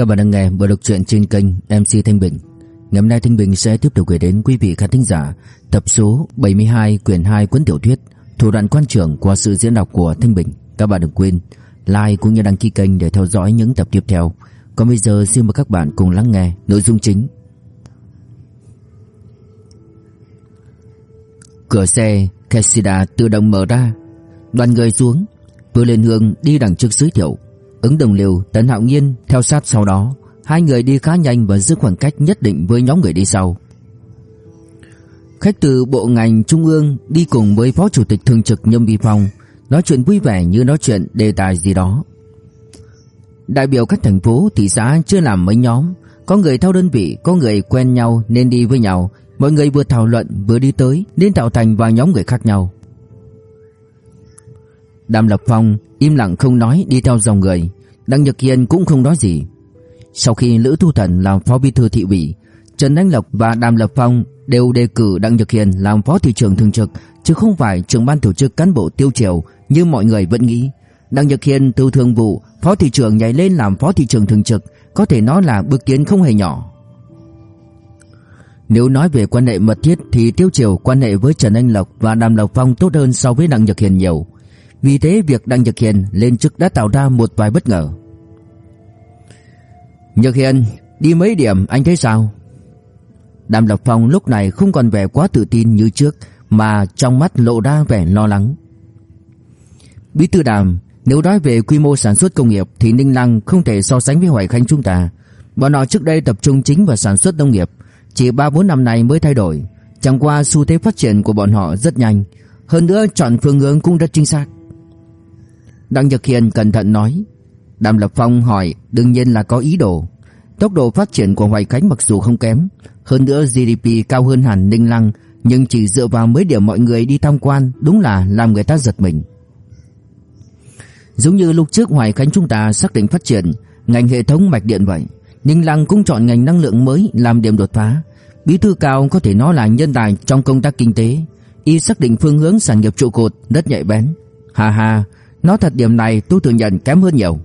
Các bạn đang nghe bộ đọc truyện trên kênh MC Thanh Bình. Ngày hôm nay Thanh Bình sẽ tiếp tục gửi đến quý vị khán thính giả tập số 72 quyển 2 cuốn tiểu thuyết Thủ đoạn quan trưởng qua sự diễn đọc của Thanh Bình. Các bạn đừng quên like cũng như đăng ký kênh để theo dõi những tập tiếp theo. Còn bây giờ xin mời các bạn cùng lắng nghe nội dung chính. Cửa xe Kessida tự động mở ra. Đoàn người xuống, vừa lên hương đi đằng trước giới thiệu. Ứng đồng liều Tấn Hạo Nhiên theo sát sau đó. Hai người đi khá nhanh và giữ khoảng cách nhất định với nhóm người đi sau. Khách từ bộ ngành trung ương đi cùng với Phó Chủ tịch Thường trực Nhâm Vi Phong Nói chuyện vui vẻ như nói chuyện đề tài gì đó. Đại biểu các thành phố, thị xã chưa làm mấy nhóm. Có người theo đơn vị, có người quen nhau nên đi với nhau. Mọi người vừa thảo luận vừa đi tới Nên tạo thành vài nhóm người khác nhau. Đàm Lập Phong im lặng không nói, đi theo dòng người. Đặng Nhật Hiền cũng không nói gì. Sau khi Lữ Thu Thần làm phó bí thư thị ủy, Trần Anh Lộc và Đàm Lập Phong đều đề cử Đặng Nhật Hiền làm phó thị trưởng thường trực, Chứ không phải trưởng ban tổ chức cán bộ tiêu triều Như mọi người vẫn nghĩ. Đặng Nhật Hiền từ thường vụ Phó thị trưởng nhảy lên làm phó thị trưởng thường trực, Có thể nói là bước tiến không hề nhỏ. Nếu nói về quan hệ mật thiết Thì tiêu triều quan hệ với Trần Anh Lộc và Đàm Lập Phong tốt hơn so với Đặng Nhật Hiền nhiều vì thế việc Đặng Nhật Hiền lên chức đã tạo ra một vài bất ngờ. Nhật Hiền, đi mấy điểm anh thấy sao? Đàm Lập Phong lúc này không còn vẻ quá tự tin như trước mà trong mắt lộ ra vẻ lo lắng. Bí thư Đàm, nếu nói về quy mô sản xuất công nghiệp thì Ninh Lăng không thể so sánh với Hoài Khánh chúng ta. Bọn họ trước đây tập trung chính vào sản xuất nông nghiệp, chỉ 3-4 năm nay mới thay đổi. Chẳng qua xu thế phát triển của bọn họ rất nhanh, hơn nữa chọn phương hướng cũng rất chính xác. Đặng Nhật Hiền cẩn thận nói. Đàm Lập Phong hỏi, đương nhiên là có ý đồ. Tốc độ phát triển của Hoài Khánh mặc dù không kém, Hơn nữa GDP cao hơn hẳn Ninh Lăng, Nhưng chỉ dựa vào mấy điểm mọi người đi tham quan, Đúng là làm người ta giật mình. Giống như lúc trước Hoài Khánh chúng ta xác định phát triển Ngành hệ thống mạch điện vậy, Ninh Lăng cũng chọn ngành năng lượng mới làm điểm đột phá. Bí thư cao có thể nói là nhân tài trong công tác kinh tế, Y xác định phương hướng sản nghiệp trụ cột rất nhạy bén. Hà hà Nói thật điểm này tôi thừa nhận kém hơn nhiều.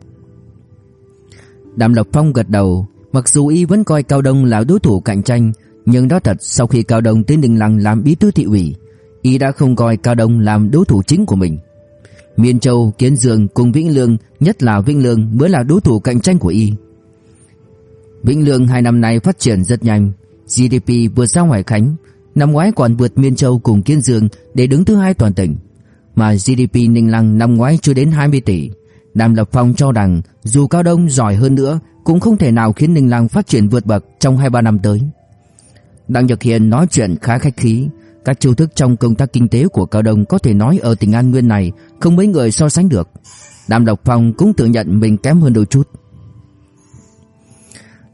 Đàm Lập Phong gật đầu Mặc dù y vẫn coi Cao Đông là đối thủ cạnh tranh Nhưng đó thật sau khi Cao Đông tiến Đình Lăng làm bí thư thị ủy Y đã không coi Cao Đông làm đối thủ chính của mình. Miên Châu, Kiến Dương cùng Vĩnh Lương Nhất là Vĩnh Lương mới là đối thủ cạnh tranh của Y. Vĩnh Lương hai năm nay phát triển rất nhanh GDP vượt ra Hoài Khánh Năm ngoái còn vượt Miên Châu cùng Kiên Dương Để đứng thứ hai toàn tỉnh mà GDP Ninh Lăng năm ngoái chưa đến 20 tỷ. Đàm Lập Phong cho rằng dù Cao Đông giỏi hơn nữa cũng không thể nào khiến Ninh Lăng phát triển vượt bậc trong 2-3 năm tới. Đặng Nhật Hiền nói chuyện khá khách khí, các chiêu thức trong công tác kinh tế của Cao Đông có thể nói ở tỉnh An Nguyên này không mấy người so sánh được. Đàm Lập Phong cũng tự nhận mình kém hơn đôi chút.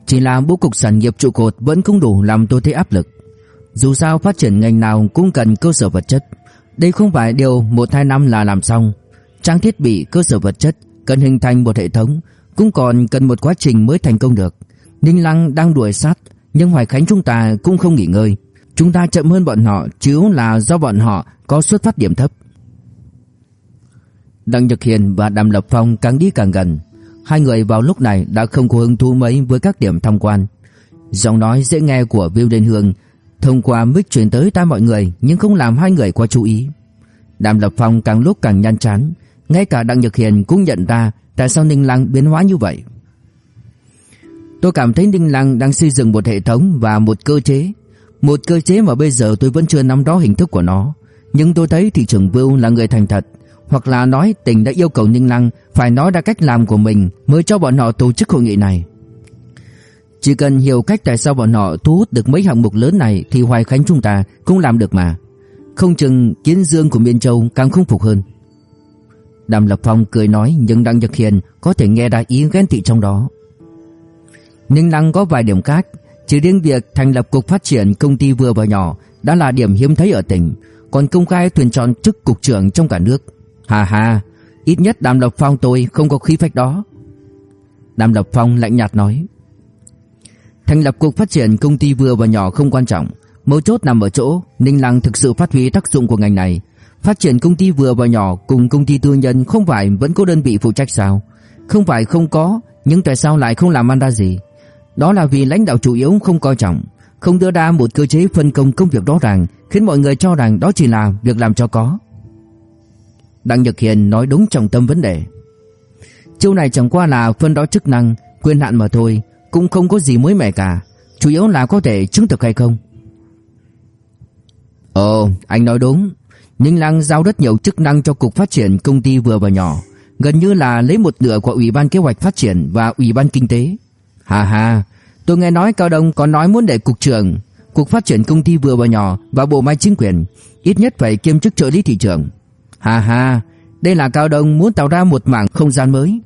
Chỉ là bố cục sản nghiệp trụ cột vẫn không đủ làm tôi thấy áp lực. Dù sao phát triển ngành nào cũng cần cơ sở vật chất. Đây không phải điều 1-2 năm là làm xong. Trang thiết bị, cơ sở vật chất Cần hình thành một hệ thống Cũng còn cần một quá trình mới thành công được. Ninh Lăng đang đuổi sát Nhưng Hoài Khánh chúng ta cũng không nghỉ ngơi. Chúng ta chậm hơn bọn họ Chứ là do bọn họ có xuất phát điểm thấp. Đặng Nhật Hiền và Đàm Lập Phong càng đi càng gần. Hai người vào lúc này đã không có hứng thú mấy với các điểm tham quan. Giọng nói dễ nghe của Viu Đền Hương Thông qua mic truyền tới tai mọi người nhưng không làm hai người quá chú ý. Đàm Lập Phong càng lúc càng nhăn chán, ngay cả Đặng Nhật Hiền cũng nhận ra tại sao Ninh Lăng biến hóa như vậy. Tôi cảm thấy Ninh Lăng đang xây dựng một hệ thống và một cơ chế. Một cơ chế mà bây giờ tôi vẫn chưa nắm rõ hình thức của nó. Nhưng tôi thấy thị trưởng Vưu là người thành thật. Hoặc là nói tỉnh đã yêu cầu Ninh Lăng phải nói ra cách làm của mình mới cho bọn họ tổ chức hội nghị này. Chỉ cần hiểu cách tại sao bọn họ thu hút được mấy hạng mục lớn này thì Hoài Khánh chúng ta cũng làm được mà. Không chừng kiến dương của Miên Châu càng không phục hơn. Đàm Lập Phong cười nói nhưng Đăng Nhật Hiền có thể nghe ra ý ghen tị trong đó. Ninh Lăng có vài điểm khác, chỉ riêng việc thành lập cục phát triển công ty vừa và nhỏ đã là điểm hiếm thấy ở tỉnh, còn công khai tuyển chọn chức cục trưởng trong cả nước. Hà hà, ít nhất Đàm Lập Phong tôi không có khí phách đó. Đàm Lập Phong lạnh nhạt nói. Thành lập cuộc phát triển công ty vừa và nhỏ không quan trọng, mấu chốt nằm ở chỗ Ninh Lăng thực sự phát huy tác dụng của ngành này. Phát triển công ty vừa và nhỏ cùng công ty tư nhân không phải vẫn có đơn vị phụ trách sao? Không phải không có, nhưng tại sao lại không làm ăn ra gì? Đó là vì lãnh đạo chủ yếu không coi trọng, không đưa ra một cơ chế phân công công việc rõ ràng, khiến mọi người cho rằng đó chỉ là việc làm cho có. Đặng Nhật Hiền nói đúng trọng tâm vấn đề. Chiêu này chẳng qua là phân rõ chức năng, quyền hạn mà thôi, cũng không có gì mới mẻ cả, chủ yếu là có thể chứng thực hay không. Ồ, anh nói đúng. Ninh Lăng giao rất nhiều chức năng cho cục phát triển công ty vừa và nhỏ, gần như là lấy một nửa của Ủy ban kế hoạch phát triển và Ủy ban kinh tế. Hà hà, tôi nghe nói Cao Đông có nói muốn để cục trưởng, cục phát triển công ty vừa và nhỏ và bộ máy chính quyền, ít nhất phải kiêm chức trợ lý thị trưởng. Hà hà, đây là Cao Đông muốn tạo ra một mảng không gian mới.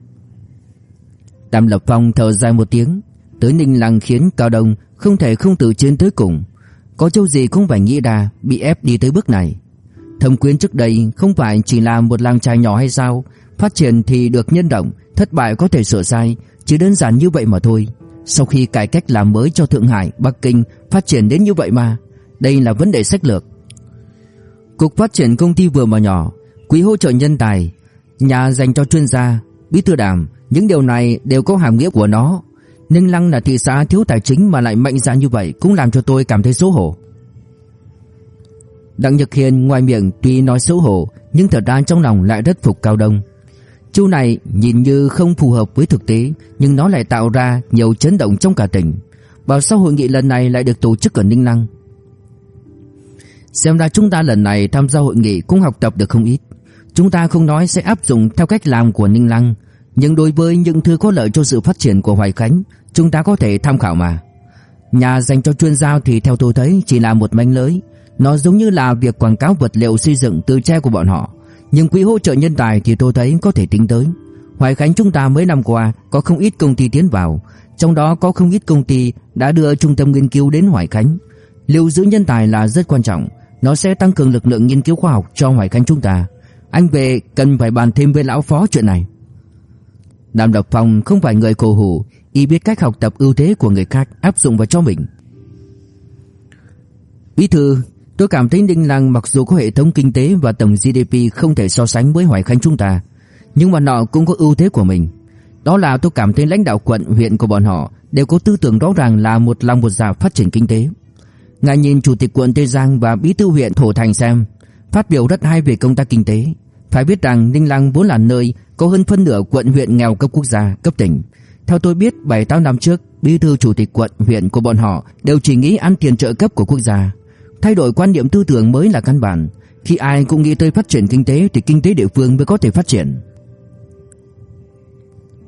Tam Lập Phong thở dài một tiếng, tới Ninh Lăng khiến Cao Đông không thể không tự chiến tới cùng. Có châu gì cũng phải nghĩ ra bị ép đi tới bước này. thẩm quyến trước đây không phải chỉ là một làng trai nhỏ hay sao, phát triển thì được nhân động, thất bại có thể sửa sai, chỉ đơn giản như vậy mà thôi. Sau khi cải cách làm mới cho Thượng Hải, Bắc Kinh phát triển đến như vậy mà, đây là vấn đề sách lược. Cục phát triển công ty vừa mà nhỏ, quỹ hỗ trợ nhân tài, nhà dành cho chuyên gia, bí thư đảng, những điều này đều có hàm nghĩa của nó. Ninh Lăng là thị xã thiếu tài chính mà lại mạnh dạn như vậy cũng làm cho tôi cảm thấy xấu hổ. Đặng Nhật Hiền ngoài miệng tuy nói xấu hổ nhưng thật ra trong lòng lại rất phục Cao Đông. Chu này nhìn như không phù hợp với thực tế nhưng nó lại tạo ra nhiều chấn động trong cả tỉnh. Bảo sao hội nghị lần này lại được tổ chức ở Ninh Lăng? Xem ra chúng ta lần này tham gia hội nghị cũng học tập được không ít. Chúng ta không nói sẽ áp dụng theo cách làm của Ninh Lăng, nhưng đối với những thứ có lợi cho sự phát triển của Hoài Khánh, chúng ta có thể tham khảo mà. Nhà dành cho chuyên gia thì theo tôi thấy chỉ là một manh lưới, nó giống như là việc quảng cáo vật liệu xây dựng từ tre của bọn họ, nhưng quỹ hỗ trợ nhân tài thì tôi thấy có thể tính tới. Hoài Khánh chúng ta mấy năm qua có không ít công ty tiến vào, trong đó có không ít công ty đã đưa trung tâm nghiên cứu đến Hoài Khánh. Lưu giữ nhân tài là rất quan trọng, nó sẽ tăng cường lực lượng nghiên cứu khoa học cho Hoài Khánh chúng ta. Anh về cần phải bàn thêm với lão phó chuyện này. Nam Độc Phong không phải người cổ hủ, y biết cách học tập ưu thế của người khác áp dụng vào cho mình. Bí thư, tôi cảm thấy Ninh Lăng mặc dù có hệ thống kinh tế và tổng GDP không thể so sánh với Hoài Khánh chúng ta, nhưng mà nó cũng có ưu thế của mình. Đó là tôi cảm thấy lãnh đạo quận, huyện của bọn họ đều có tư tưởng rõ ràng là một lòng một dạ phát triển kinh tế. Ngài nhìn chủ tịch quận Tây Giang và bí thư huyện Thổ Thành xem, phát biểu rất hay về công tác kinh tế. Phải biết rằng Ninh Lăng vốn là nơi có hơn phân nửa quận huyện nghèo cấp quốc gia, cấp tỉnh. Theo tôi biết 7-8 năm trước, bí thư chủ tịch quận huyện của bọn họ đều chỉ nghĩ ăn tiền trợ cấp của quốc gia. Thay đổi quan niệm tư tưởng mới là căn bản. Khi ai cũng nghĩ tới phát triển kinh tế thì kinh tế địa phương mới có thể phát triển.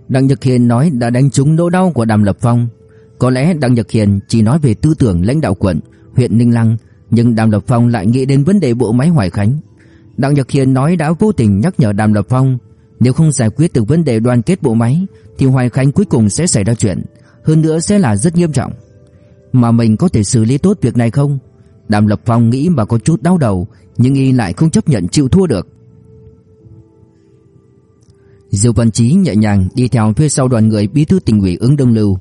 Đặng Nhật Hiền nói đã đánh trúng nỗi đau của Đàm Lập Phong. Có lẽ Đặng Nhật Hiền chỉ nói về tư tưởng lãnh đạo quận, huyện Ninh Lăng, nhưng Đàm Lập Phong lại nghĩ đến vấn đề bộ máy Hoài Khánh. Đặng Nhật Hiền nói đã vô tình nhắc nhở Đàm Lập Phong nếu không giải quyết được vấn đề đoàn kết bộ máy, Thì Hoài Khánh cuối cùng sẽ xảy ra chuyện, Hơn nữa sẽ là rất nghiêm trọng. Mà mình có thể xử lý tốt việc này không? Đàm Lập Phong nghĩ mà có chút đau đầu, Nhưng y lại không chấp nhận chịu thua được. Diêu Văn Chí nhẹ nhàng đi theo phía sau đoàn người bí thư tỉnh ủy ứng đông lưu.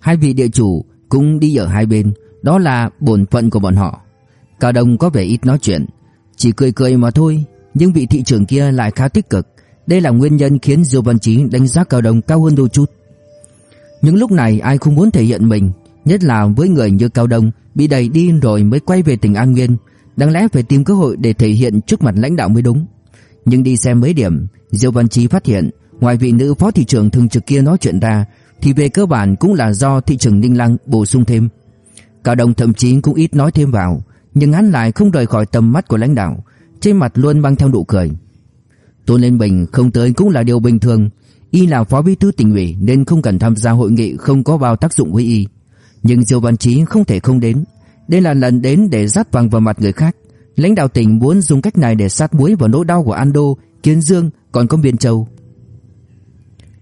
Hai vị địa chủ cũng đi ở hai bên, Đó là bổn phận của bọn họ. Cao Đông có vẻ ít nói chuyện, Chỉ cười cười mà thôi, Nhưng vị thị trưởng kia lại khá tích cực đây là nguyên nhân khiến Diêu Văn Chí đánh giá Cao Đồng cao hơn đôi chút. Những lúc này ai không muốn thể hiện mình, nhất là với người như Cao Đông bị đẩy đi rồi mới quay về tỉnh An Nguyên, đáng lẽ phải tìm cơ hội để thể hiện trước mặt lãnh đạo mới đúng. Nhưng đi xem mấy điểm, Diêu Văn Chí phát hiện, ngoài vị nữ phó thị trưởng thường trực kia nói chuyện ra, thì về cơ bản cũng là do thị trưởng Ninh Lăng bổ sung thêm. Cao Đông thậm chí cũng ít nói thêm vào, nhưng hắn lại không rời khỏi tầm mắt của lãnh đạo, trên mặt luôn mang theo nụ cười. Tôn Lên Bình không tới cũng là điều bình thường. Y là phó bí thư tỉnh ủy nên không cần tham gia hội nghị không có bao tác dụng với y. Nhưng Diêu Văn Chí không thể không đến. Đây là lần đến để dắt vàng vào mặt người khác. Lãnh đạo tỉnh muốn dùng cách này để sát muối vào nỗi đau của Ando, Kiến Dương còn có Biên Châu.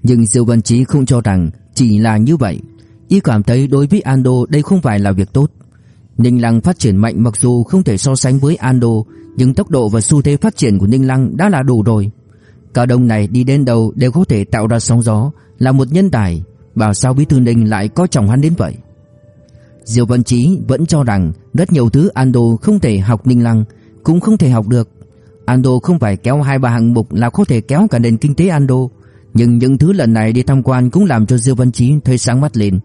Nhưng Diêu Văn Chí không cho rằng chỉ là như vậy. Y cảm thấy đối với Ando đây không phải là việc tốt. Ninh Lăng phát triển mạnh mặc dù không thể so sánh với Ando, nhưng tốc độ và xu thế phát triển của Ninh Lăng đã là đủ rồi. Cao Đông này đi đến đâu đều có thể tạo ra sóng gió, là một nhân tài, bảo sao Bí thư Ninh lại có trọng hắn đến vậy. Diêu Văn Chí vẫn cho rằng rất nhiều thứ Ando không thể học Ninh Lăng, cũng không thể học được. Ando không phải kéo hai ba hạng mục là có thể kéo cả nền kinh tế Ando. Nhưng những thứ lần này đi tham quan cũng làm cho Diêu Văn Chí thấy sáng mắt lên.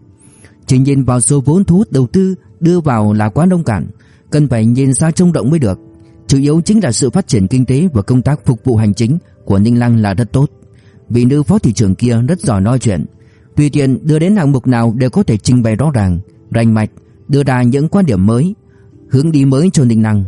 Chỉ nhìn vào số vốn thu hút đầu tư đưa vào là quá đông cản, cần phải nhìn xa trông rộng mới được. Chủ yếu chính là sự phát triển kinh tế và công tác phục vụ hành chính của Ninh Lăng là rất tốt. Vị nữ phó thị trưởng kia rất giỏi nói chuyện, tùy tiện đưa đến hạng mục nào đều có thể trình bày rõ ràng, rành mạch, đưa ra những quan điểm mới, hướng đi mới cho Ninh Lăng.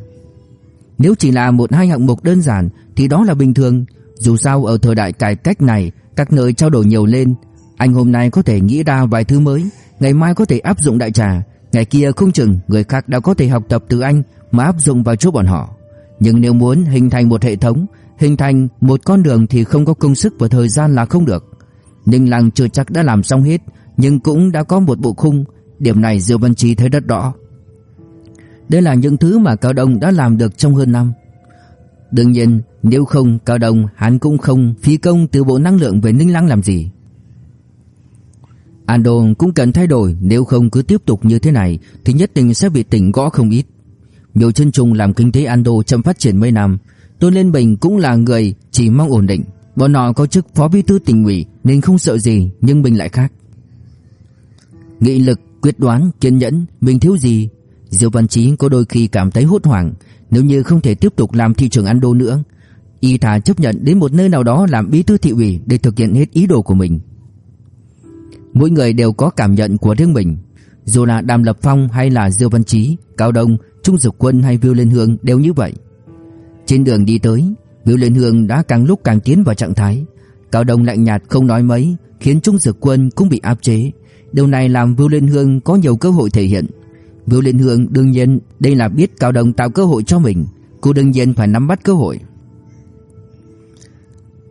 Nếu chỉ là một hai hạng mục đơn giản thì đó là bình thường, dù sao ở thời đại cải cách này, các nơi trao đổi nhiều lên, anh hôm nay có thể nghĩ ra vài thứ mới, ngày mai có thể áp dụng đại trà, ngày kia không chừng người khác đã có thể học tập từ anh mà áp dụng vào chỗ bọn họ. Nhưng nếu muốn hình thành một hệ thống, hình thành một con đường thì không có công sức và thời gian là không được. Ninh Lăng chưa chắc đã làm xong hết, nhưng cũng đã có một bộ khung, điểm này Diêu Văn Trí thấy rất rõ. Đây là những thứ mà Cao Đông đã làm được trong hơn năm. Đương nhiên, nếu không Cao Đông hắn cũng không phí công từ bộ năng lượng về Ninh Lăng làm gì. Ando cũng cần thay đổi, nếu không cứ tiếp tục như thế này thì nhất định sẽ bị tỉnh gõ không ít. Nhiều chân trùng làm kinh tế Ando chậm phát triển mấy năm, Tôn Lên Bình cũng là người chỉ mong ổn định. Bọn họ có chức phó bí thư tỉnh ủy nên không sợ gì, nhưng mình lại khác. Nghị lực, quyết đoán, kiên nhẫn, mình thiếu gì? Diêu Văn Chí có đôi khi cảm thấy hốt hoảng, nếu như không thể tiếp tục làm thị trưởng Ando nữa, y thà chấp nhận đến một nơi nào đó làm bí thư thị ủy để thực hiện hết ý đồ của mình. Mỗi người đều có cảm nhận của riêng mình, dù là Đàm Lập Phong hay là Diêu Văn Chí, Cao Đông, Trung Dực Quân hay Viu Liên Hương đều như vậy. Trên đường đi tới, Viu Liên Hương đã càng lúc càng tiến vào trạng thái. Cao Đông lạnh nhạt không nói mấy, khiến Trung Dực Quân cũng bị áp chế. Điều này làm Viu Liên Hương có nhiều cơ hội thể hiện. Viu Liên Hương đương nhiên đây là biết Cao Đông tạo cơ hội cho mình, cô đương nhiên phải nắm bắt cơ hội.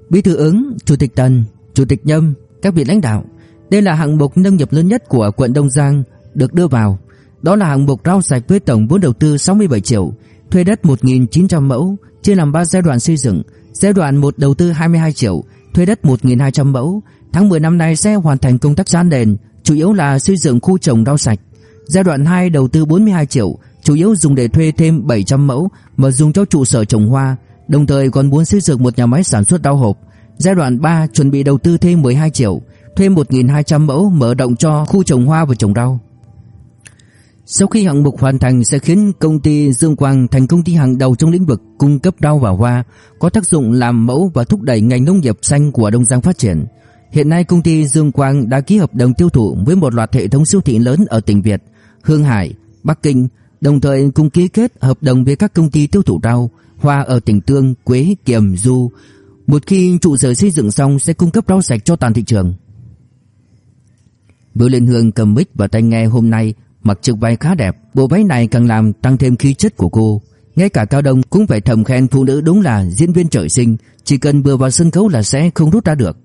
Bí thư ứng, Chủ tịch Tần, Chủ tịch Nhâm, các vị lãnh đạo, đây là hạng mục nông nghiệp lớn nhất của quận Đông Giang được đưa vào. Đó là hạng mục rau sạch với tổng vốn đầu tư 67 triệu, thuê đất 1.900 mẫu, chia làm 3 giai đoạn xây dựng. Giai đoạn 1 đầu tư 22 triệu, thuê đất 1.200 mẫu. Tháng 10 năm nay sẽ hoàn thành công tác san nền, chủ yếu là xây dựng khu trồng rau sạch. Giai đoạn 2 đầu tư 42 triệu, chủ yếu dùng để thuê thêm 700 mẫu mà dùng cho trụ sở trồng hoa, đồng thời còn muốn xây dựng một nhà máy sản xuất rau hộp. Giai đoạn 3 chuẩn bị đầu tư thêm 12 triệu, thuê 1.200 mẫu mở rộng cho khu trồng hoa và trồng rau. Sau khi hạng mục hoàn thành sẽ khiến công ty Dương Quang thành công ty hàng đầu trong lĩnh vực cung cấp rau và hoa, có tác dụng làm mẫu và thúc đẩy ngành nông nghiệp xanh của Đông Giang phát triển. Hiện nay công ty Dương Quang đã ký hợp đồng tiêu thụ với một loạt hệ thống siêu thị lớn ở tỉnh Việt, Hương Hải, Bắc Kinh, đồng thời cũng ký kết hợp đồng với các công ty tiêu thụ rau, hoa ở tỉnh Tương, Quế, Kiềm, Du. Một khi trụ sở xây dựng xong sẽ cung cấp rau sạch cho toàn thị trường. Bưu Liên Hương cầm mic và tai nghe hôm nay mặc chiếc váy khá đẹp, bộ váy này càng làm tăng thêm khí chất của cô. Ngay cả Cao Đông cũng phải thầm khen phụ nữ đúng là diễn viên trời sinh, chỉ cần vừa vào sân khấu là sẽ không rút ra được.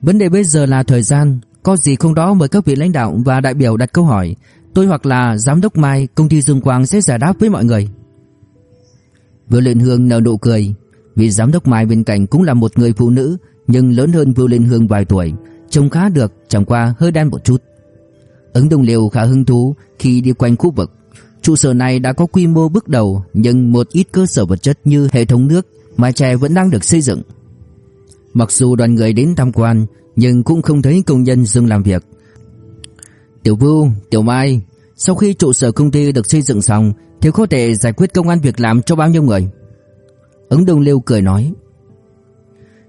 Vấn đề bây giờ là thời gian, có gì không đó mời các vị lãnh đạo và đại biểu đặt câu hỏi, tôi hoặc là giám đốc Mai, công ty Dương Quang sẽ giải đáp với mọi người. Vừa Liên Hương nở nụ cười, vì giám đốc Mai bên cạnh cũng là một người phụ nữ, nhưng lớn hơn Vưu Liên Hương vài tuổi, trông khá được, chẳng qua hơi đen một chút. Ứng Đông Liêu khá hứng thú khi đi quanh khu vực. Trụ sở này đã có quy mô bước đầu, nhưng một ít cơ sở vật chất như hệ thống nước, mái che vẫn đang được xây dựng. Mặc dù đoàn người đến tham quan, nhưng cũng không thấy công nhân dừng làm việc. Tiểu Vưu, Tiểu Mai, sau khi trụ sở công ty được xây dựng xong, thì có thể giải quyết công an việc làm cho bao nhiêu người? Ứng Đông Liêu cười nói.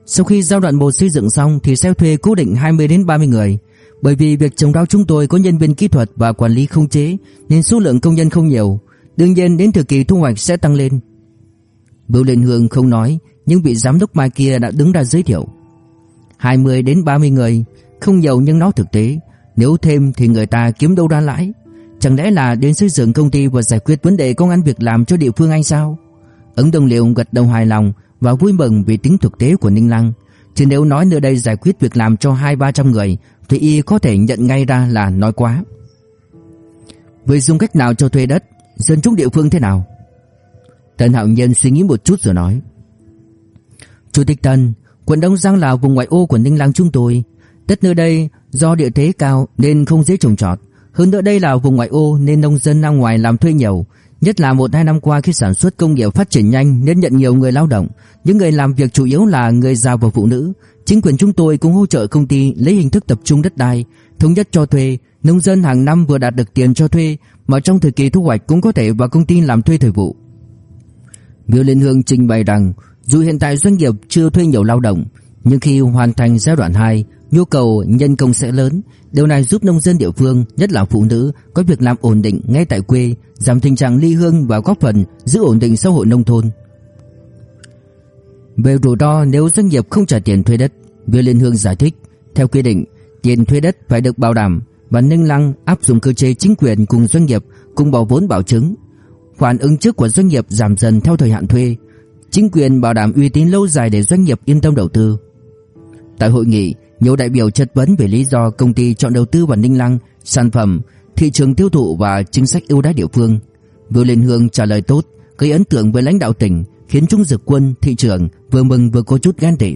Sau khi giai đoạn 1 xây dựng xong thì sẽ thuê cố định 20 đến 30 người. Bởi vì việc trồng rau chúng tôi có nhân viên kỹ thuật và quản lý không chế nên số lượng công nhân không nhiều. Đương nhiên đến thời kỳ thu hoạch sẽ tăng lên. Bưu Liên Hương không nói nhưng vị giám đốc mai kia đã đứng ra giới thiệu. 20 đến 30 người, không nhiều nhưng nó thực tế. Nếu thêm thì người ta kiếm đâu ra lãi. Chẳng lẽ là đến xây dựng công ty và giải quyết vấn đề công an việc làm cho địa phương anh sao? Ứng Đông liệu gật đầu hài lòng và vui mừng vì tính thực tế của Ninh Lăng. Chứ nếu nói nơi đây giải quyết việc làm cho hai ba trăm người thì y có thể nhận ngay ra là nói quá. Với dùng cách nào cho thuê đất, dân chúng địa phương thế nào? Tần Hạo Nhân suy nghĩ một chút rồi nói. Chủ tịch Tần, quận Đông Giang là vùng ngoại ô của Ninh Lăng chúng tôi. Đất nơi đây do địa thế cao nên không dễ trồng trọt. Hơn nữa đây là vùng ngoại ô nên nông dân ra ngoài làm thuê nhiều. Nhất là một hai năm qua khi sản xuất công nghiệp phát triển nhanh nên nhận nhiều người lao động, những người làm việc chủ yếu là người già và phụ nữ. Chính quyền chúng tôi cũng hỗ trợ công ty lấy hình thức tập trung đất đai, thống nhất cho thuê, nông dân hàng năm vừa đạt được tiền cho thuê mà trong thời kỳ thu hoạch cũng có thể vào công ty làm thuê thời vụ. Miêu Liên Hương trình bày rằng dù hiện tại doanh nghiệp chưa thuê nhiều lao động, nhưng khi hoàn thành giai đoạn 2, nhu cầu nhân công sẽ lớn, điều này giúp nông dân địa phương, nhất là phụ nữ, có việc làm ổn định ngay tại quê, giảm tình trạng ly hương và góp phần giữ ổn định xã hội nông thôn. Về rủi ro nếu doanh nghiệp không trả tiền thuê đất, Viên Liên Hương giải thích, theo quy định, tiền thuê đất phải được bảo đảm và Ninh Lăng áp dụng cơ chế chính quyền cùng doanh nghiệp cùng bỏ vốn bảo chứng. Khoản ứng trước của doanh nghiệp giảm dần theo thời hạn thuê. Chính quyền bảo đảm uy tín lâu dài để doanh nghiệp yên tâm đầu tư. Tại hội nghị, nhiều đại biểu chất vấn về lý do công ty chọn đầu tư vào Ninh Lăng, sản phẩm, thị trường tiêu thụ và chính sách ưu đãi địa phương. Vừa Liên Hương trả lời tốt, gây ấn tượng với lãnh đạo tỉnh, khiến Trung Dực Quân, thị trưởng vừa mừng vừa có chút ghen tị.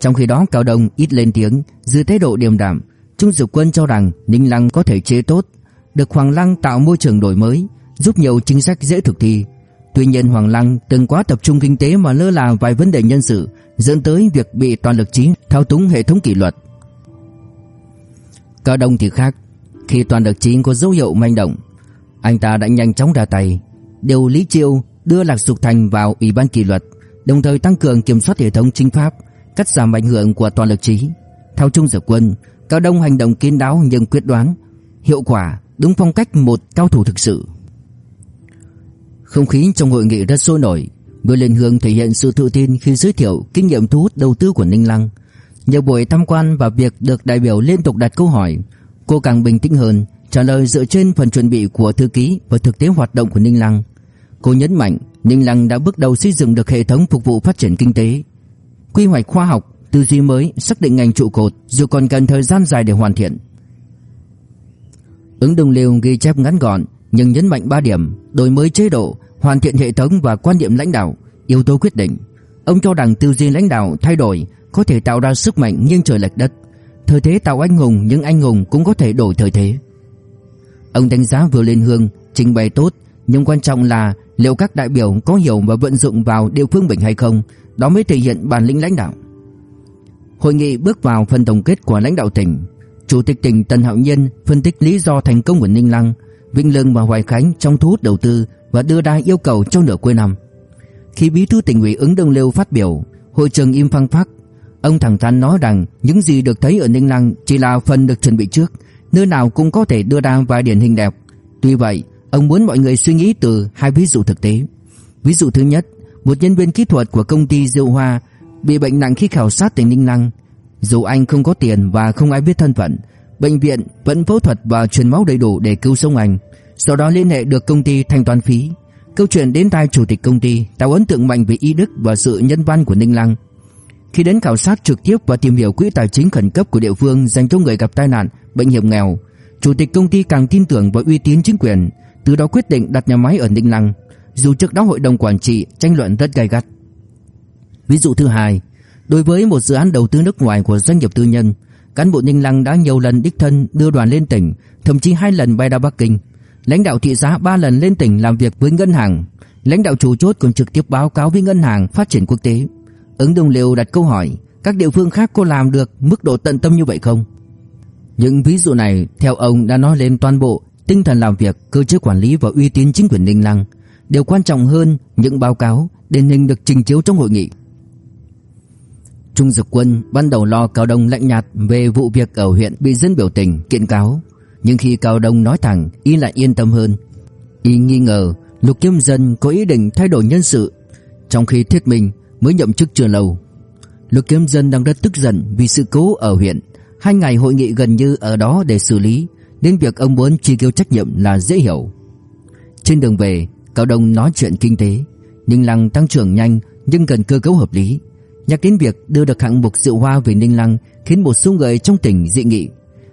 Trong khi đó Cao Đông ít lên tiếng, giữ thái độ điềm đạm, Trung Dực Quân cho rằng Ninh Lăng có thể chế tốt, được Hoàng Lăng tạo môi trường đổi mới, giúp nhiều chính sách dễ thực thi. Tuy nhiên Hoàng Lăng từng quá tập trung kinh tế mà lơ là vài vấn đề nhân sự, dẫn tới việc bị toàn lực trí thao túng hệ thống kỷ luật. Cao Đông thì khác, khi toàn lực trí có dấu hiệu manh động, anh ta đã nhanh chóng ra tay, điều Lý Chiêu đưa Lạc Dục Thành vào ủy ban kỷ luật, đồng thời tăng cường kiểm soát hệ thống chính pháp, cắt giảm ảnh hưởng của toàn lực trí. Theo Trung Dực Quân, Cao Đông hành động kín đáo nhưng quyết đoán, hiệu quả, đúng phong cách một cao thủ thực sự. Không khí trong hội nghị rất sôi nổi, Người Liên Hương thể hiện sự tự tin khi giới thiệu kinh nghiệm thu hút đầu tư của Ninh Lăng. Nhờ buổi tham quan và việc được đại biểu liên tục đặt câu hỏi, cô càng bình tĩnh hơn, trả lời dựa trên phần chuẩn bị của thư ký và thực tế hoạt động của Ninh Lăng. Cô nhấn mạnh Ninh Lăng đã bước đầu xây dựng được hệ thống phục vụ phát triển kinh tế, quy hoạch khoa học, tư duy mới, xác định ngành trụ cột, dù còn cần thời gian dài để hoàn thiện. Ứng Đồng Liêu ghi chép ngắn gọn nhưng nhấn mạnh 3 điểm: đổi mới chế độ, hoàn thiện hệ thống và quan điểm lãnh đạo, yếu tố quyết định. Ông cho rằng tư duy lãnh đạo thay đổi có thể tạo ra sức mạnh nghiêng trời lệch đất. Thời thế tạo anh hùng nhưng anh hùng cũng có thể đổi thời thế. Ông đánh giá vừa lên hương, trình bày tốt, nhưng quan trọng là liệu các đại biểu có hiểu và vận dụng vào địa phương mình hay không, đó mới thể hiện bản lĩnh lãnh đạo. Hội nghị bước vào phần tổng kết của lãnh đạo tỉnh. Chủ tịch tỉnh Tần Hạo Nhiên phân tích lý do thành công của Ninh Lăng, Vinh Lương và Hoài Khánh trong thu hút đầu tư và đưa ra yêu cầu cho nửa cuối năm. Khi bí thư tỉnh ủy ứng Đông Liêu phát biểu, hội trường im phăng phắc. Ông thẳng thắn nói rằng những gì được thấy ở Ninh Lăng chỉ là phần được chuẩn bị trước, nơi nào cũng có thể đưa ra vài điển hình đẹp. Tuy vậy, ông muốn mọi người suy nghĩ từ hai ví dụ thực tế. Ví dụ thứ nhất, một nhân viên kỹ thuật của công ty Diệu Hoa bị bệnh nặng khi khảo sát tỉnh Ninh Lăng. Dù anh không có tiền và không ai biết thân phận, bệnh viện vẫn phẫu thuật và truyền máu đầy đủ để cứu sống anh. Sau đó liên hệ được công ty thanh toán phí. Câu chuyện đến tai chủ tịch công ty tạo ấn tượng mạnh về y đức và sự nhân văn của Ninh Lăng. Khi đến khảo sát trực tiếp và tìm hiểu quỹ tài chính khẩn cấp của địa phương dành cho người gặp tai nạn, bệnh hiểm nghèo, chủ tịch công ty càng tin tưởng vào uy tín chính quyền, từ đó quyết định đặt nhà máy ở Ninh Lăng, dù trước đó hội đồng quản trị tranh luận rất gay gắt. Ví dụ thứ hai, đối với một dự án đầu tư nước ngoài của doanh nghiệp tư nhân, cán bộ Ninh Lăng đã nhiều lần đích thân đưa đoàn lên tỉnh, thậm chí hai lần bay ra Bắc Kinh. Lãnh đạo thị xã ba lần lên tỉnh làm việc với ngân hàng, lãnh đạo chủ chốt còn trực tiếp báo cáo với ngân hàng phát triển quốc tế. Ứng Đồng Liêu đặt câu hỏi, các địa phương khác có làm được mức độ tận tâm như vậy không? Những ví dụ này theo ông đã nói lên toàn bộ tinh thần làm việc, cơ chế quản lý và uy tín chính quyền Ninh Lăng. Điều quan trọng hơn những báo cáo điển hình được trình chiếu trong hội nghị. Trung Dực Quân ban đầu lo Cao Đông lạnh nhạt về vụ việc ở huyện bị dân biểu tình kiện cáo, nhưng khi Cao Đông nói thẳng, y lại yên tâm hơn. Y nghi ngờ Lục Kiếm Dân có ý định thay đổi nhân sự, trong khi Thiết Minh mới nhậm chức chưa lâu. Lục Kiếm Dân đang rất tức giận vì sự cố ở huyện, hai ngày hội nghị gần như ở đó để xử lý, nên việc ông muốn truy cứu trách nhiệm là dễ hiểu. Trên đường về, Cao Đông nói chuyện kinh tế, Ninh Lăng tăng trưởng nhanh nhưng cần cơ cấu hợp lý. Nhắc đến việc đưa được hạng mục rượu hoa về Ninh Lăng khiến một số người trong tỉnh dị nghị.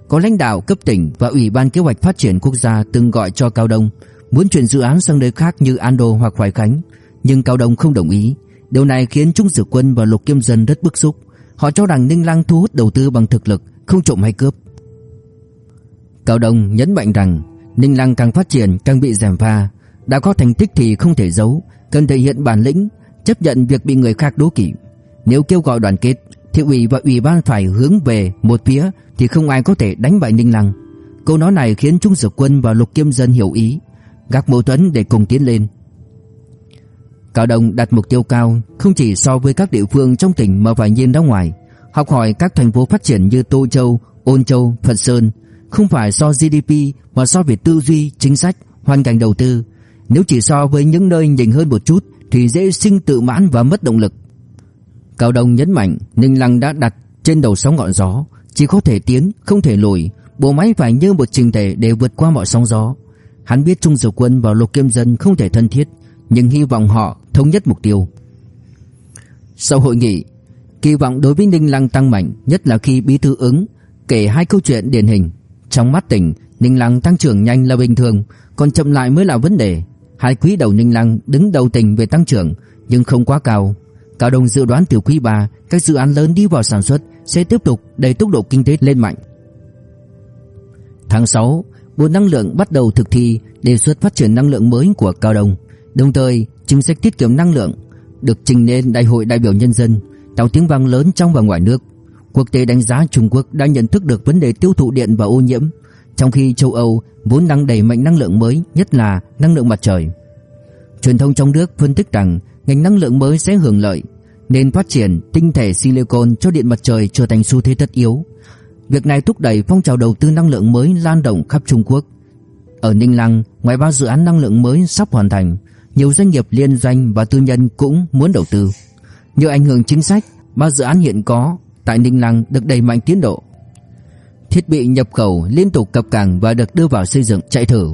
Có lãnh đạo cấp tỉnh và Ủy ban Kế hoạch Phát triển Quốc gia từng gọi cho Cao Đông muốn chuyển dự án sang nơi khác như Ando hoặc Hoài Khánh, nhưng Cao Đông không đồng ý. Điều này khiến Trung Sử Quân và Lục Kiêm Dân rất bức xúc. Họ cho rằng Ninh Lăng thu hút đầu tư bằng thực lực, không trộm hay cướp. Cao Đông nhấn mạnh rằng Ninh Lăng càng phát triển càng bị giảm pha, Đã có thành tích thì không thể giấu Cần thể hiện bản lĩnh Chấp nhận việc bị người khác đố kỵ. Nếu kêu gọi đoàn kết Thị ủy và ủy ban phải hướng về một phía Thì không ai có thể đánh bại Ninh Lăng. Câu nói này khiến Trung Dược Quân và Lục Kiêm Dân hiểu ý. Gác mâu thuẫn để cùng tiến lên. Cao Đông đặt mục tiêu cao Không chỉ so với các địa phương trong tỉnh Mà phải nhìn ra ngoài. Học hỏi các thành phố phát triển như Tô Châu, Ôn Châu, Phật Sơn không phải so GDP Mà so về tư duy, chính sách, hoàn cảnh đầu tư. Nếu chỉ so với những nơi nhỉnh hơn một chút Thì dễ sinh tự mãn và mất động lực. Cao Đông nhấn mạnh Ninh Lăng đã đặt trên đầu sóng ngọn gió. Chỉ có thể tiến, không thể lùi. Bộ máy phải như một trình thể để vượt qua mọi sóng gió. Hắn biết Trung Dược Quân và Lục Kiêm Dân không thể thân thiết Nhưng hy vọng họ thống nhất mục tiêu. Sau hội nghị Kỳ vọng đối với Ninh Lăng tăng mạnh Nhất là khi bí thư ứng Kể hai câu chuyện điển hình. Trong mắt tỉnh, Ninh Lăng tăng trưởng nhanh là bình thường, Còn chậm lại mới là vấn đề. Hai quý đầu Ninh Lăng đứng đầu tỉnh về tăng trưởng, Nhưng không quá cao. Cao Đông dự đoán tiểu quý 3 Các dự án lớn đi vào sản xuất Sẽ tiếp tục đẩy tốc độ kinh tế lên mạnh. Tháng 6 Bộ Năng lượng bắt đầu thực thi đề xuất phát triển năng lượng mới của Cao Đông Đồng thời, chính sách tiết kiệm năng lượng Được trình lên Đại hội đại biểu nhân dân, tạo tiếng vang lớn trong và ngoài nước. Quốc tế đánh giá Trung Quốc đã nhận thức được vấn đề tiêu thụ điện và ô nhiễm Trong khi châu Âu vốn đang đẩy mạnh năng lượng mới Nhất là năng lượng mặt trời Truyền thông trong nước phân tích rằng ngành năng lượng mới sẽ hưởng lợi nên phát triển tinh thể silicon cho điện mặt trời trở thành xu thế tất yếu. Việc này thúc đẩy phong trào đầu tư năng lượng mới lan rộng khắp Trung Quốc. Ở Ninh Lăng, ngoài ba dự án năng lượng mới sắp hoàn thành, nhiều doanh nghiệp liên doanh và tư nhân cũng muốn đầu tư. Nhờ ảnh hưởng chính sách, ba dự án hiện có tại Ninh Lăng được đẩy mạnh tiến độ. Thiết bị nhập khẩu liên tục cập cảng và được đưa vào xây dựng chạy thử.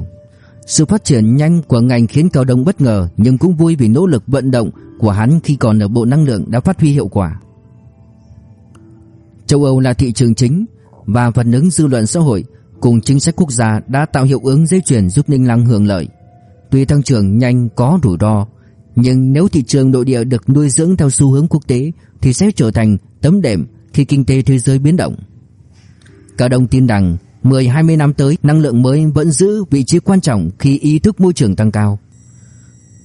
Sự phát triển nhanh của ngành khiến Cao Đông bất ngờ nhưng cũng vui vì nỗ lực vận động của hắn khi còn ở Bộ Năng lượng đã phát huy hiệu quả. Châu Âu là thị trường chính và phản ứng dư luận xã hội cùng chính sách quốc gia đã tạo hiệu ứng dây chuyền giúp Ninh Lăng hưởng lợi. Tuy tăng trưởng nhanh có rủi ro, nhưng nếu thị trường nội địa được nuôi dưỡng theo xu hướng quốc tế thì sẽ trở thành tấm đệm khi kinh tế thế giới biến động. Cao Đông tin rằng 10-20 năm tới, năng lượng mới vẫn giữ vị trí quan trọng khi ý thức môi trường tăng cao.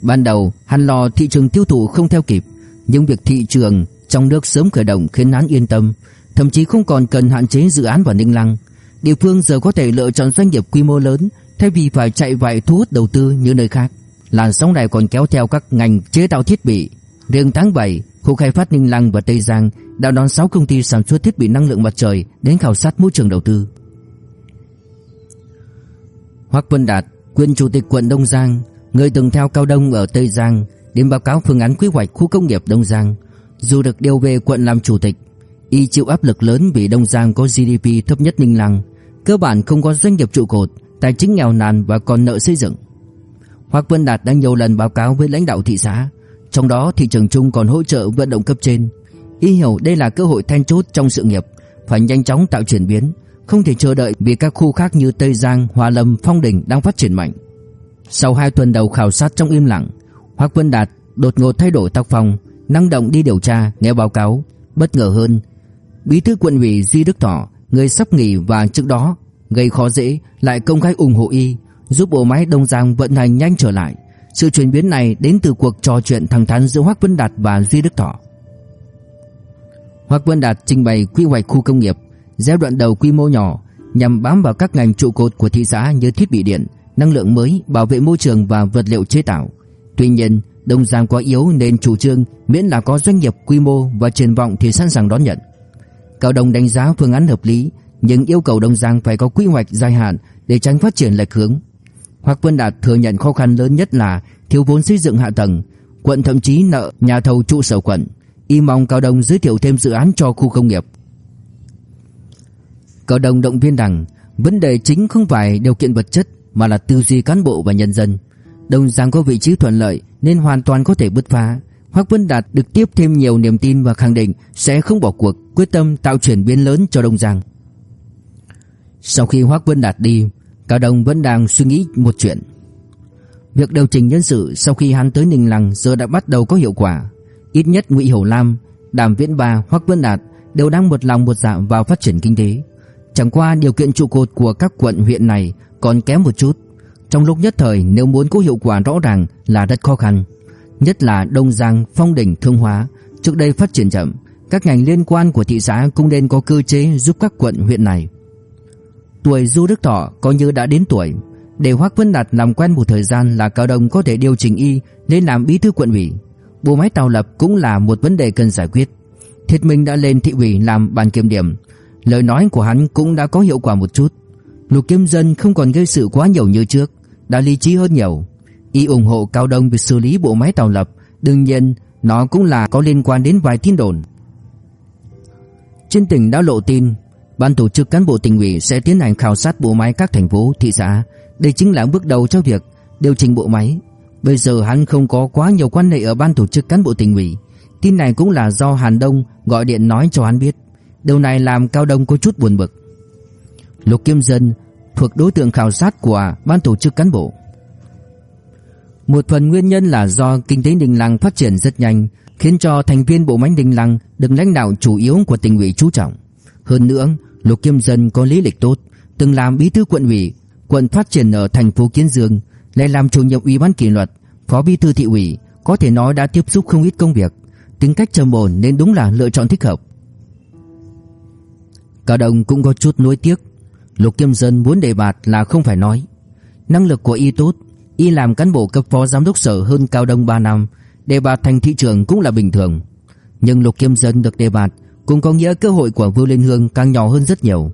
Ban đầu, hắn lo thị trường tiêu thụ không theo kịp, Nhưng việc thị trường trong nước sớm khởi động khiến hắn yên tâm, Thậm chí không còn cần hạn chế dự án vào Ninh Lăng Địa phương giờ có thể lựa chọn doanh nghiệp quy mô lớn, Thay vì phải chạy vạy thu hút đầu tư như nơi khác Làn sóng này còn kéo theo các ngành chế tạo thiết bị Riêng tháng 7 Khu khai phát Ninh Lăng và Tây Giang đã đón 6 công ty sản xuất thiết bị năng lượng mặt trời đến khảo sát môi trường đầu tư. Hoắc Vân Đạt, quyền chủ tịch quận Đông Giang, người từng theo Cao Đông ở Tây Giang đến báo cáo phương án quy hoạch khu công nghiệp Đông Giang. Dù được điều về quận làm chủ tịch, y chịu áp lực lớn vì Đông Giang có GDP thấp nhất Ninh Lăng, cơ bản không có doanh nghiệp trụ cột, tài chính nghèo nàn và còn nợ xây dựng. Hoắc Vân Đạt đã nhiều lần báo cáo với lãnh đạo thị xã, trong đó thị trường chung còn hỗ trợ vận động cấp trên. Y hiểu đây là cơ hội then chốt trong sự nghiệp, phải nhanh chóng tạo chuyển biến, không thể chờ đợi vì các khu khác như Tây Giang, Hòa Lâm, Phong Đình đang phát triển mạnh. Sau 2 tuần đầu khảo sát trong im lặng, Hoắc Vân Đạt đột ngột thay đổi tác phong, năng động đi điều tra, nghe báo cáo, bất ngờ hơn, bí thư quận ủy Duy Đức Thọ, người sắp nghỉ và trước đó gây khó dễ lại công khai ủng hộ y, giúp bộ máy Đông Giang vận hành nhanh trở lại. Sự chuyển biến này đến từ cuộc trò chuyện thẳng thắn giữa Hoắc Vân Đạt và Duy Đức Thọ. Hoắc Vân Đạt trình bày quy hoạch khu công nghiệp, giai đoạn đầu quy mô nhỏ nhằm bám vào các ngành trụ cột của thị xã như thiết bị điện, năng lượng mới, bảo vệ môi trường và vật liệu chế tạo. Tuy nhiên, Đông Giang quá yếu nên chủ trương miễn là có doanh nghiệp quy mô và triển vọng thì sẵn sàng đón nhận. Cao Đông đánh giá phương án hợp lý, nhưng yêu cầu Đông Giang phải có quy hoạch dài hạn để tránh phát triển lệch hướng. Hoặc Quân Đạt thừa nhận khó khăn lớn nhất là thiếu vốn xây dựng hạ tầng, quận thậm chí nợ nhà thầu trụ sở quận. Y mong Cao Đông giới thiệu thêm dự án cho khu công nghiệp. Cao Đông động viên rằng vấn đề chính không phải điều kiện vật chất mà là tư duy cán bộ và nhân dân. Đông Giang có vị trí thuận lợi nên hoàn toàn có thể bứt phá. Hoắc Vân Đạt được tiếp thêm nhiều niềm tin và khẳng định sẽ không bỏ cuộc, quyết tâm tạo chuyển biến lớn cho Đông Giang. Sau khi Hoắc Vân Đạt đi, Cao Đông vẫn đang suy nghĩ một chuyện. Việc điều chỉnh nhân sự sau khi hắn tới Ninh Lăng giờ đã bắt đầu có hiệu quả. Ít nhất Ngụy Hầu Lam, Đàm Viễn Ba, Hoắc Vân Đạt đều đang một lòng một dạ vào phát triển kinh tế. Chẳng qua điều kiện trụ cột của các quận huyện này còn kém một chút. trong lúc nhất thời nếu muốn có hiệu quả rõ ràng là rất khó khăn. Nhất là Đông Giang, Phong Đỉnh, Thương Hóa trước đây phát triển chậm, các ngành liên quan của thị xã cũng nên có cơ chế giúp các quận huyện này. Tuổi Du Đức Thọ coi như đã đến tuổi, để hoác Vân Đạt làm quen một thời gian là Cao đồng có thể điều chỉnh y nên làm bí thư quận ủy. Bộ máy tàu lập cũng là một vấn đề cần giải quyết. thiệt Minh đã lên thị ủy làm ban kiểm điểm, lời nói của hắn cũng đã có hiệu quả một chút. Lục Kiếm Dân không còn gây sự quá nhiều như trước, đã lý trí hơn nhiều. Y ủng hộ Cao Đông việc xử lý bộ máy tàu lập, đương nhiên nó cũng là có liên quan đến vài tin đồn. Trên tỉnh đã lộ tin, ban tổ chức cán bộ tỉnh ủy sẽ tiến hành khảo sát bộ máy các thành phố, thị xã. Đây chính là bước đầu cho việc điều chỉnh bộ máy. Bây giờ hắn không có quá nhiều quan hệ ở ban tổ chức cán bộ tỉnh ủy. Tin này cũng là do Hàn Đông gọi điện nói cho hắn biết. Điều này làm Cao Đông có chút buồn bực. Lục Kim Dân thuộc đối tượng khảo sát của ban tổ chức cán bộ. Một phần nguyên nhân là do kinh tế Đình Lăng phát triển rất nhanh, khiến cho thành viên bộ máy Đình Lăng được lãnh đạo chủ yếu của tỉnh ủy chú trọng. Hơn nữa, Lục Kim Dân có lý lịch tốt, từng làm bí thư quận ủy, quận phát triển ở thành phố Kiến Dương, lại làm chủ nhiệm ủy ban kỷ luật, phó bí thư thị ủy, có thể nói đã tiếp xúc không ít công việc, tính cách trầm ổn nên đúng là lựa chọn thích hợp. Cao Đồng cũng có chút nuối tiếc, Lục Kim Dân muốn đề bạt là không phải nói. Năng lực của y tốt, y làm cán bộ cấp phó giám đốc sở hơn Cao Đông 3 năm, đề bạt thành thị trưởng cũng là bình thường. Nhưng Lục Kim Dân được đề bạt cũng có nghĩa cơ hội của Vưu Liên Hương càng nhỏ hơn rất nhiều.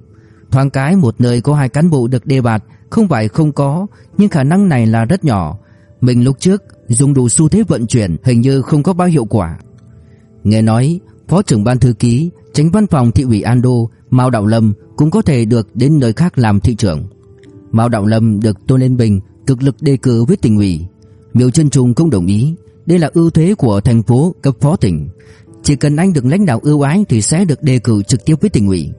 Thoáng cái một nơi có hai cán bộ được đề bạt không phải không có, nhưng khả năng này là rất nhỏ. Mình lúc trước dùng đủ xu thế vận chuyển hình như không có bao hiệu quả. Nghe nói, Phó trưởng ban thư ký, tránh văn phòng thị ủy Ando, Mao Đạo Lâm cũng có thể được đến nơi khác làm thị trưởng. Mao Đạo Lâm được Tôn Lên Bình cực lực đề cử với tỉnh ủy. Miêu Chân Trung cũng đồng ý, đây là ưu thế của thành phố cấp phó tỉnh. Chỉ cần anh được lãnh đạo ưu ái thì sẽ được đề cử trực tiếp với tỉnh ủy.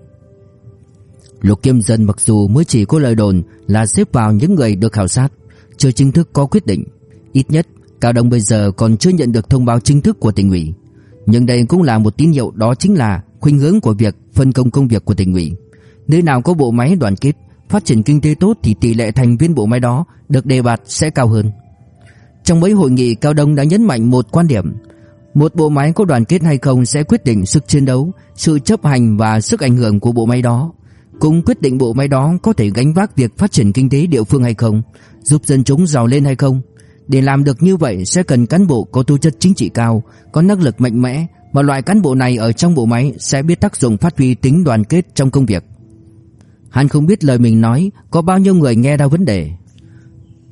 Lục Kim Dân mặc dù mới chỉ có lời đồn là xếp vào những người được khảo sát, chưa chính thức có quyết định. Ít nhất, Cao Đông bây giờ còn chưa nhận được thông báo chính thức của tỉnh ủy. Nhưng đây cũng là một tín hiệu đó chính là khuynh hướng của việc phân công công việc của tỉnh ủy. Nơi nào có bộ máy đoàn kết, phát triển kinh tế tốt thì tỷ lệ thành viên bộ máy đó được đề bạt sẽ cao hơn. Trong mấy hội nghị Cao Đông đã nhấn mạnh một quan điểm, một bộ máy có đoàn kết hay không sẽ quyết định sức chiến đấu, sự chấp hành và sức ảnh hưởng của bộ máy đó, cũng quyết định bộ máy đó có thể gánh vác việc phát triển kinh tế địa phương hay không, giúp dân chúng giàu lên hay không. Để làm được như vậy sẽ cần cán bộ có tố chất chính trị cao, có năng lực mạnh mẽ và loại cán bộ này ở trong bộ máy sẽ biết tác dụng phát huy tính đoàn kết trong công việc. Hắn không biết lời mình nói có bao nhiêu người nghe ra vấn đề.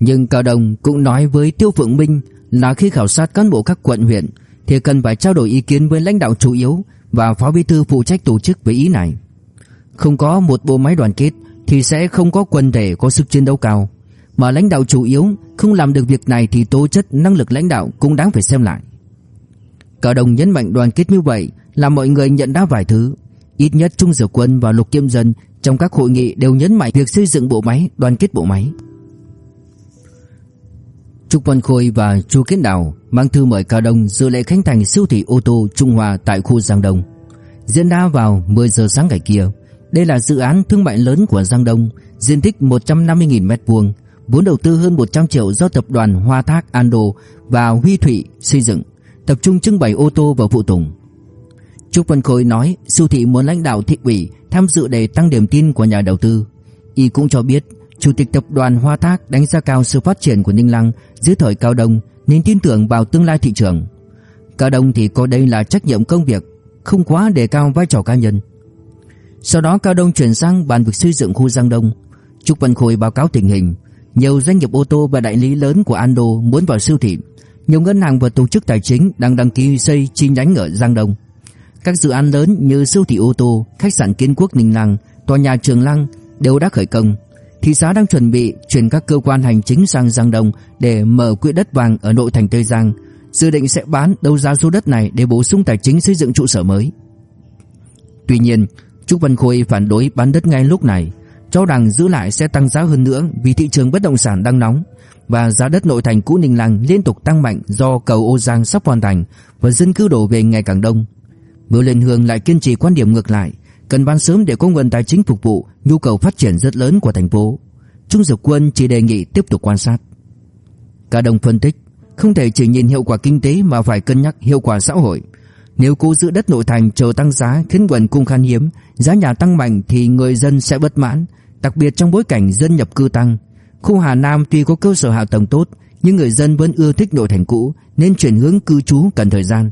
Nhưng Cao Đồng cũng nói với Tiêu Phượng Minh là khi khảo sát cán bộ các quận huyện thì cần phải trao đổi ý kiến với lãnh đạo chủ yếu và phó bí thư phụ trách tổ chức về ý này. Không có một bộ máy đoàn kết thì sẽ không có quần thể có sức chiến đấu cao. Mà lãnh đạo chủ yếu không làm được việc này thì tố chất năng lực lãnh đạo cũng đáng phải xem lại. Cả Đồng nhấn mạnh đoàn kết như vậy là mọi người nhận ra vài thứ. Ít nhất Trung Dược Quân và Lục Kiêm Dân trong các hội nghị đều nhấn mạnh việc xây dựng bộ máy, đoàn kết bộ máy. Trúc Văn Khôi và Chu Kiến Đào mang thư mời Cao Đông dự lễ khánh thành siêu thị ô tô Trung Hoa tại khu Giang Đông. Diễn ra vào 10 giờ sáng ngày kia. Đây là dự án thương mại lớn của Giang Đông, diện tích 150.000 m2, vốn đầu tư hơn 100 triệu do tập đoàn Hoa Thác Ando và Huy Thụy xây dựng, tập trung trưng bày ô tô và phụ tùng. Trúc Văn Khôi nói siêu thị muốn lãnh đạo thị ủy tham dự để tăng niềm tin của nhà đầu tư. Y cũng cho biết Chủ tịch tập đoàn Hoa Thác đánh giá cao sự phát triển của Ninh Lăng dưới thời Cao Đông nên tin tưởng vào tương lai thị trường. Cao Đông thì coi đây là trách nhiệm công việc, không quá đề cao vai trò cá nhân. Sau đó Cao Đông chuyển sang bàn việc xây dựng khu Giang Đông. Trúc Văn Khôi báo cáo tình hình, nhiều doanh nghiệp ô tô và đại lý lớn của Ando muốn vào siêu thị. Nhiều ngân hàng và tổ chức tài chính đang đăng ký xây chi nhánh ở Giang Đông. Các dự án lớn như siêu thị ô tô, khách sạn Kiến Quốc Ninh Lăng, tòa nhà Trường Lăng đều đã khởi công. Thị xã đang chuẩn bị chuyển các cơ quan hành chính sang Giang Đông để mở quỹ đất vàng ở nội thành Tây Giang. Dự định sẽ bán đấu giá số đất này để bổ sung tài chính xây dựng trụ sở mới. Tuy nhiên, Trúc Văn Khôi phản đối bán đất ngay lúc này, cho rằng giữ lại sẽ tăng giá hơn nữa vì thị trường bất động sản đang nóng và giá đất nội thành cũ Ninh Lăng liên tục tăng mạnh do cầu Ô Giang sắp hoàn thành và dân cư đổ về ngày càng đông. Mưu Liên Hương lại kiên trì quan điểm ngược lại, cần bán sớm để có nguồn tài chính phục vụ nhu cầu phát triển rất lớn của thành phố. Trung Dực Quân chỉ đề nghị tiếp tục quan sát. Cả đồng phân tích, không thể chỉ nhìn hiệu quả kinh tế mà phải cân nhắc hiệu quả xã hội. Nếu cố giữ đất nội thành chờ tăng giá khiến nguồn cung khan hiếm, giá nhà tăng mạnh thì người dân sẽ bất mãn, đặc biệt trong bối cảnh dân nhập cư tăng. Khu Hà Nam tuy có cơ sở hạ tầng tốt, nhưng người dân vẫn ưa thích nội thành cũ nên chuyển hướng cư trú cần thời gian.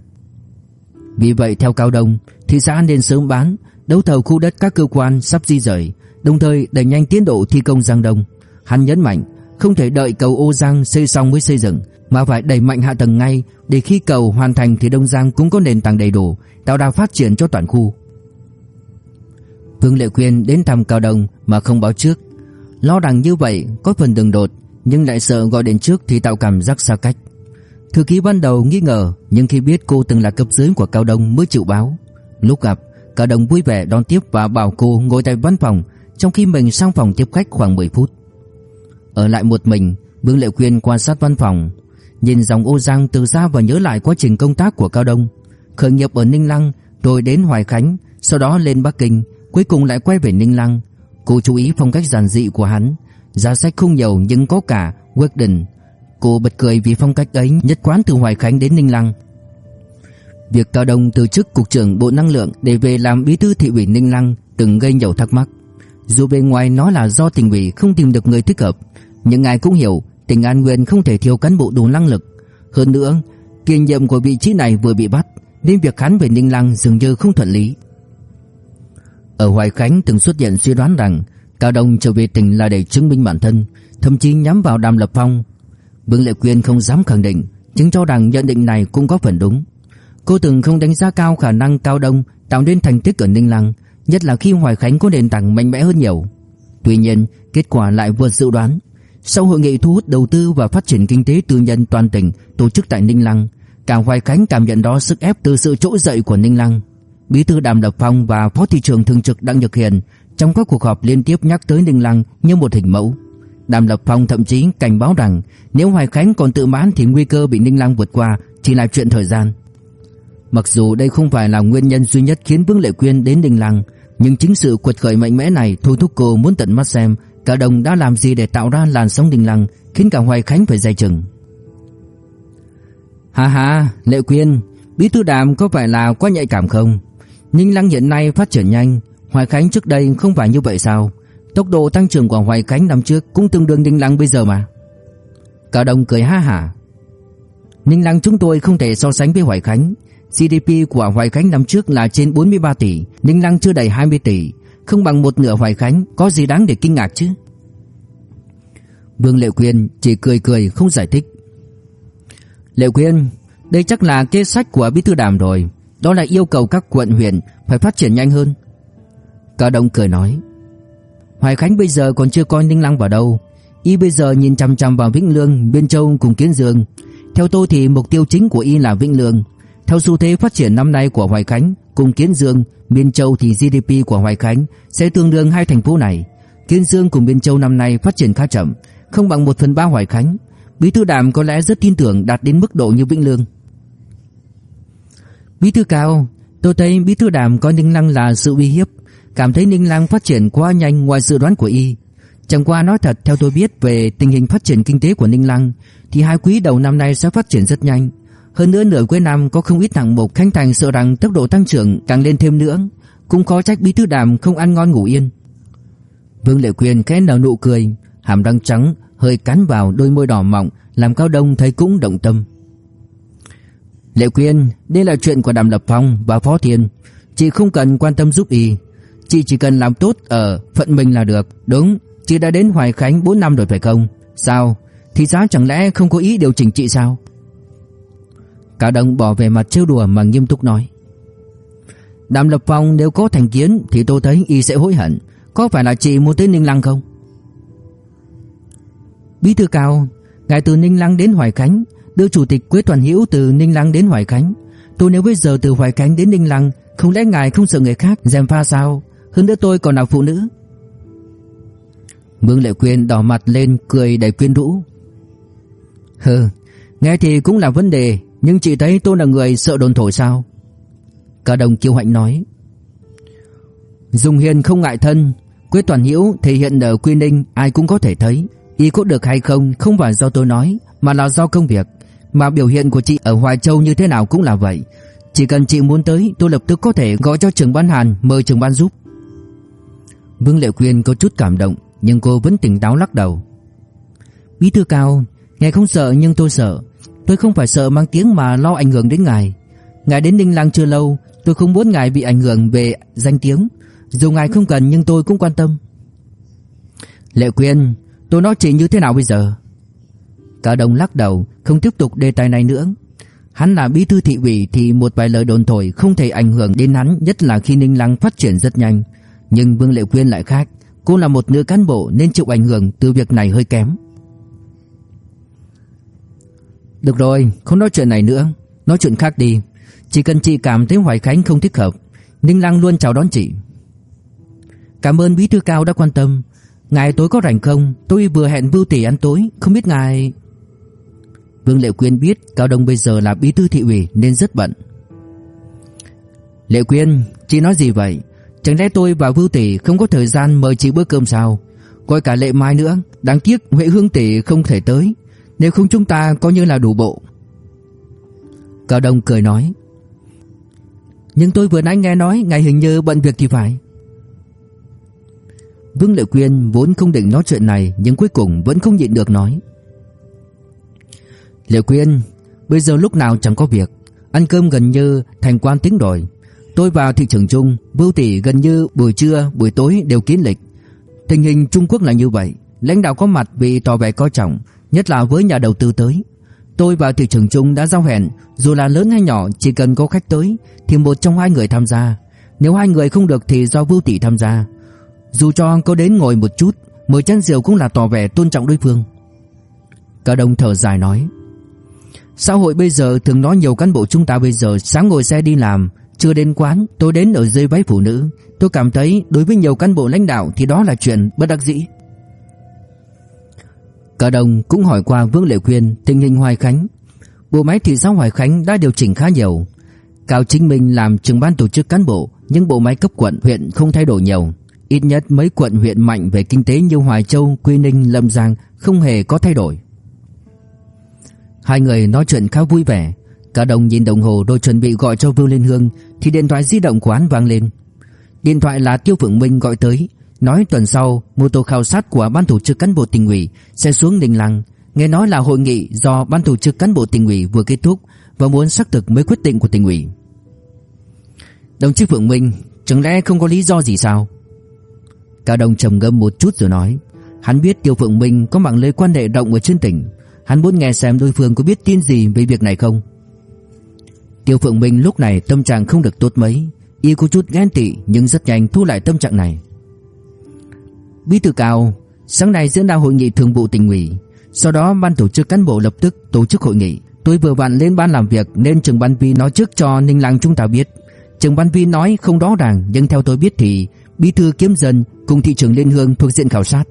Vì vậy theo Cao Đông, thị xã nên sớm bán, đấu thầu khu đất các cơ quan sắp di rời, đồng thời đẩy nhanh tiến độ thi công Giang Đông. Hắn nhấn mạnh, không thể đợi cầu Ô Giang xây xong mới xây dựng, mà phải đẩy mạnh hạ tầng ngay để khi cầu hoàn thành thì Đông Giang cũng có nền tảng đầy đủ, tạo đà phát triển cho toàn khu. Vương Lệ Quyên đến thăm Cao Đông mà không báo trước, lo rằng như vậy có phần đường đột, nhưng lại sợ gọi đến trước thì tạo cảm giác xa cách. Thư ký ban đầu nghi ngờ, nhưng khi biết cô từng là cấp dưới của Cao Đông mới chịu báo. Lúc gặp, Cao Đông vui vẻ đón tiếp và bảo cô ngồi tại văn phòng, trong khi mình sang phòng tiếp khách khoảng 10 phút. Ở lại một mình, Vương Lệ Quyên quan sát văn phòng, nhìn dòng ô giang từ xa và nhớ lại quá trình công tác của Cao Đông. Khởi nghiệp ở Ninh Lăng, rồi đến Hoài Khánh, sau đó lên Bắc Kinh, cuối cùng lại quay về Ninh Lăng. Cô chú ý phong cách giản dị của hắn, giá sách không nhiều nhưng có cả Wagden. Cô bật cười vì phong cách ấy nhất quán từ Hoài Khánh đến Ninh Lăng. Việc Cao Đông từ chức cục trưởng Bộ Năng lượng để về làm bí thư thị ủy Ninh Lăng từng gây nhiều thắc mắc. Dù bên ngoài nó là do tỉnh ủy không tìm được người thích hợp, nhưng ai cũng hiểu tỉnh An Nguyên không thể thiếu cán bộ đủ năng lực. Hơn nữa, kiên nhiệm của vị trí này vừa bị bắt, nên việc hắn về Ninh Lăng dường như không thuận lý. Ở Hoài Khánh từng xuất hiện suy đoán rằng Cao Đông trở về tỉnh là để chứng minh bản thân, thậm chí nhắm vào Đàm Lập Phong. Vương Lệ Quyên không dám khẳng định, chứng cho rằng nhận định này cũng có phần đúng. Cô từng không đánh giá cao khả năng Cao Đông tạo nên thành tích ở Ninh Lăng, nhất là khi Hoài Khánh có nền tảng mạnh mẽ hơn nhiều. Tuy nhiên, kết quả lại vượt dự đoán. Sau hội nghị thu hút đầu tư và phát triển kinh tế tư nhân toàn tỉnh tổ chức tại Ninh Lăng, cả Hoài Khánh cảm nhận đó sức ép từ sự trỗi dậy của Ninh Lăng. Bí thư Đàm Lập Phong và Phó thị trưởng thường trực Đặng Nhật Hiền trong các cuộc họp liên tiếp nhắc tới Ninh Lăng như một hình mẫu. Đàm Lập Phong thậm chí cảnh báo rằng nếu Hoài Khánh còn tự mãn thì nguy cơ bị Ninh Lăng vượt qua chỉ là chuyện thời gian. Mặc dù đây không phải là nguyên nhân duy nhất khiến Vương Lệ Quyên đến đình Lăng, nhưng chính sự quật khởi mạnh mẽ này thôi thúc cô muốn tận mắt xem cả đồng đã làm gì để tạo ra làn sóng đình Lăng, khiến cả Hoài Khánh phải dây chừng. Hà hà, Lệ Quyên, bí thư Đàm có phải là quá nhạy cảm không? Ninh Lăng hiện nay phát triển nhanh, Hoài Khánh trước đây không phải như vậy sao? Tốc độ tăng trưởng của Hoài Khánh năm trước cũng tương đương Ninh Lăng bây giờ mà. Cả đồng cười ha hả. Ninh Lăng chúng tôi không thể so sánh với Hoài Khánh. GDP của Hoài Khánh năm trước là trên 43 tỷ, Ninh Lăng chưa đầy 20 tỷ, không bằng một nửa Hoài Khánh, có gì đáng để kinh ngạc chứ? Vương Lệ Quyên chỉ cười cười không giải thích. Lệ Quyên, đây chắc là kế sách của Bí thư Đàm rồi, đó là yêu cầu các quận huyện phải phát triển nhanh hơn. Cao Đông cười nói, Hoài Khánh bây giờ còn chưa coi Ninh Lăng vào đâu, y bây giờ nhìn chăm chăm vào Vĩnh Lương, Biên Châu cùng Kiến Dương. Theo tôi thì mục tiêu chính của y là Vĩnh Lương. Theo xu thế phát triển năm nay của Hoài Khánh cùng Kiến Dương, Biên Châu thì GDP của Hoài Khánh sẽ tương đương hai thành phố này. Kiến Dương cùng Biên Châu năm nay phát triển khá chậm, không bằng 1 phần 3 Hoài Khánh. Bí thư Đàm có lẽ rất tin tưởng đạt đến mức độ như Vĩnh Lương. Bí thư Cao, tôi thấy Bí thư Đàm coi Ninh Lăng là sự uy hiếp, cảm thấy Ninh Lăng phát triển quá nhanh ngoài dự đoán của y. Chẳng qua nói thật theo tôi biết về tình hình phát triển kinh tế của Ninh Lăng thì hai quý đầu năm nay sẽ phát triển rất nhanh. Hơn nữa nửa cuối năm có không ít hạng mục khánh thành sợ rằng tốc độ tăng trưởng càng lên thêm nữa, cũng khó trách bí thư đàm không ăn ngon ngủ yên. Vương Lệ Quyên khẽ nở nụ cười, hàm răng trắng hơi cắn vào đôi môi đỏ mọng, làm Cao Đông thấy cũng động tâm. Lệ Quyên, đây là chuyện của Đàm Lập Phong và Phó Thiên, chị không cần quan tâm giúp y, chị chỉ cần làm tốt ở phận mình là được. Đúng, chị đã đến Hoài Khánh 4 năm rồi phải không? Sao? Thì giá chẳng lẽ không có ý điều chỉnh chị sao? Cao đồng bỏ về mặt trêu đùa mà nghiêm túc nói. Đàm Lập Phong nếu có thành kiến thì tôi thấy y sẽ hối hận. Có phải là chị muốn tới Ninh Lăng không? Bí thư Cao, ngài từ Ninh Lăng đến Hoài Khánh, đưa chủ tịch Quế Toàn Hữu từ Ninh Lăng đến Hoài Khánh. Tôi nếu bây giờ từ Hoài Khánh đến Ninh Lăng, không lẽ ngài không sợ người khác dèm pha sao? Hơn nữa tôi còn là phụ nữ. Vương Lệ Quyên đỏ mặt lên cười đầy quyến rũ. Hừ, nghe thì cũng là vấn đề, nhưng chị thấy tôi là người sợ đồn thổi sao Cả đồng kiêu hạnh nói Dùng hiền không ngại thân Quế Toàn Hiễu thể hiện ở Quy Ninh ai cũng có thể thấy, y có được hay không không phải do tôi nói, mà là do công việc, mà biểu hiện của chị ở Hoài Châu như thế nào cũng là vậy. Chỉ cần chị muốn tới, tôi lập tức có thể gọi cho trưởng ban Hàn mời trưởng ban giúp. Vương Lệ Quyên có chút cảm động, nhưng cô vẫn tỉnh táo lắc đầu. Bí thư cao, ngài không sợ nhưng tôi sợ. Tôi không phải sợ mang tiếng mà lo ảnh hưởng đến ngài. Ngài đến Ninh Lăng chưa lâu, tôi không muốn ngài bị ảnh hưởng về danh tiếng. Dù ngài không cần nhưng tôi cũng quan tâm. Lệ Quyên, tôi nói chị như thế nào bây giờ? Cả đồng lắc đầu, không tiếp tục đề tài này nữa. Hắn là bí thư thị ủy thì một vài lời đồn thổi không thể ảnh hưởng đến hắn, nhất là khi Ninh Lăng phát triển rất nhanh. Nhưng Vương Lệ Quyên lại khác, cô là một nữ cán bộ nên chịu ảnh hưởng từ việc này hơi kém. Được rồi, không nói chuyện này nữa, nói chuyện khác đi. Chỉ cần chị cảm thấy Hoài Khánh không thích hợp, Ninh Lăng luôn chào đón chị. Cảm ơn bí thư cao đã quan tâm. Ngài tối có rảnh không? Tôi vừa hẹn Vưu tỷ ăn tối, không biết ngài Vương Lệ Quyên biết Cao Đông bây giờ là bí thư thị ủy nên rất bận. Lệ Quyên, chị nói gì vậy? Chẳng lẽ tôi và Vưu tỷ không có thời gian mời chị bữa cơm sao? Coi cả Lệ Mai nữa, đáng tiếc Huệ Hương tỷ không thể tới, nếu không chúng ta coi như là đủ bộ. Cao Đông cười nói. Nhưng tôi vừa nãy nghe nói ngài hình như bận việc thì phải. Vương Lệ Quyên vốn không định nói chuyện này nhưng cuối cùng vẫn không nhịn được nói. Lệ Quyên, bây giờ lúc nào chẳng có việc, ăn cơm gần như thành quan tiếng rồi. Tôi vào thị trường chung, Vưu tỷ gần như buổi trưa, buổi tối đều kín lịch. Tình hình Trung Quốc là như vậy, lãnh đạo có mặt vì tỏ vẻ coi trọng, nhất là với nhà đầu tư tới. Tôi và thị trường chung đã giao hẹn, dù là lớn hay nhỏ, chỉ cần có khách tới thì một trong hai người tham gia. Nếu hai người không được thì do Vưu tỷ tham gia. Dù cho có đến ngồi một chút, mời chén rượu cũng là tỏ vẻ tôn trọng đối phương. Cả đồng thở dài nói. Xã hội bây giờ thường nói nhiều cán bộ chúng ta bây giờ sáng ngồi xe đi làm, chưa đến quán, tôi đến ở dưới váy phụ nữ. Tôi cảm thấy đối với nhiều cán bộ lãnh đạo thì đó là chuyện bất đắc dĩ. Cả đồng cũng hỏi qua Vương Lệ Quyên tình hình Hoài Khánh. Bộ máy thị xã Hoài Khánh đã điều chỉnh khá nhiều. Cao Chính Minh làm trưởng ban tổ chức cán bộ, nhưng bộ máy cấp quận huyện không thay đổi nhiều. Ít nhất mấy quận huyện mạnh về kinh tế như Hoài Châu, Quy Ninh, Lâm Giang không hề có thay đổi. Hai người nói chuyện khá vui vẻ. Cả đồng nhìn đồng hồ rồi chuẩn bị gọi cho Vưu Liên Hương thì điện thoại di động của hắn vang lên. Điện thoại là Tiêu Phượng Minh gọi tới, nói tuần sau mô tô khảo sát của ban tổ chức cán bộ tỉnh ủy sẽ xuống đình Lăng. Nghe nói là hội nghị do ban tổ chức cán bộ tỉnh ủy vừa kết thúc và muốn xác thực mấy quyết định của tỉnh ủy. Đồng chí Phượng Minh, chẳng lẽ không có lý do gì sao? Cả đồng trầm ngâm một chút rồi nói, hắn biết Tiêu Phượng Minh có mạng lưới quan hệ rộng ở trên tỉnh, Hắn muốn nghe xem đối phương có biết tin gì về việc này không Tiêu Phượng Minh lúc này tâm trạng không được tốt mấy Y có chút ghen tị nhưng rất nhanh thu lại tâm trạng này Bí thư cao, Sáng nay diễn ra hội nghị thường vụ tỉnh ủy. Sau đó, ban tổ chức cán bộ lập tức tổ chức hội nghị. Tôi vừa vặn lên ban làm việc Nên trường ban vi nói trước cho Ninh Lăng chúng ta biết. Trường ban vi nói không rõ ràng, Nhưng theo tôi biết thì Bí thư kiếm dân cùng thị trưởng Liên Hương thuộc diện khảo sát.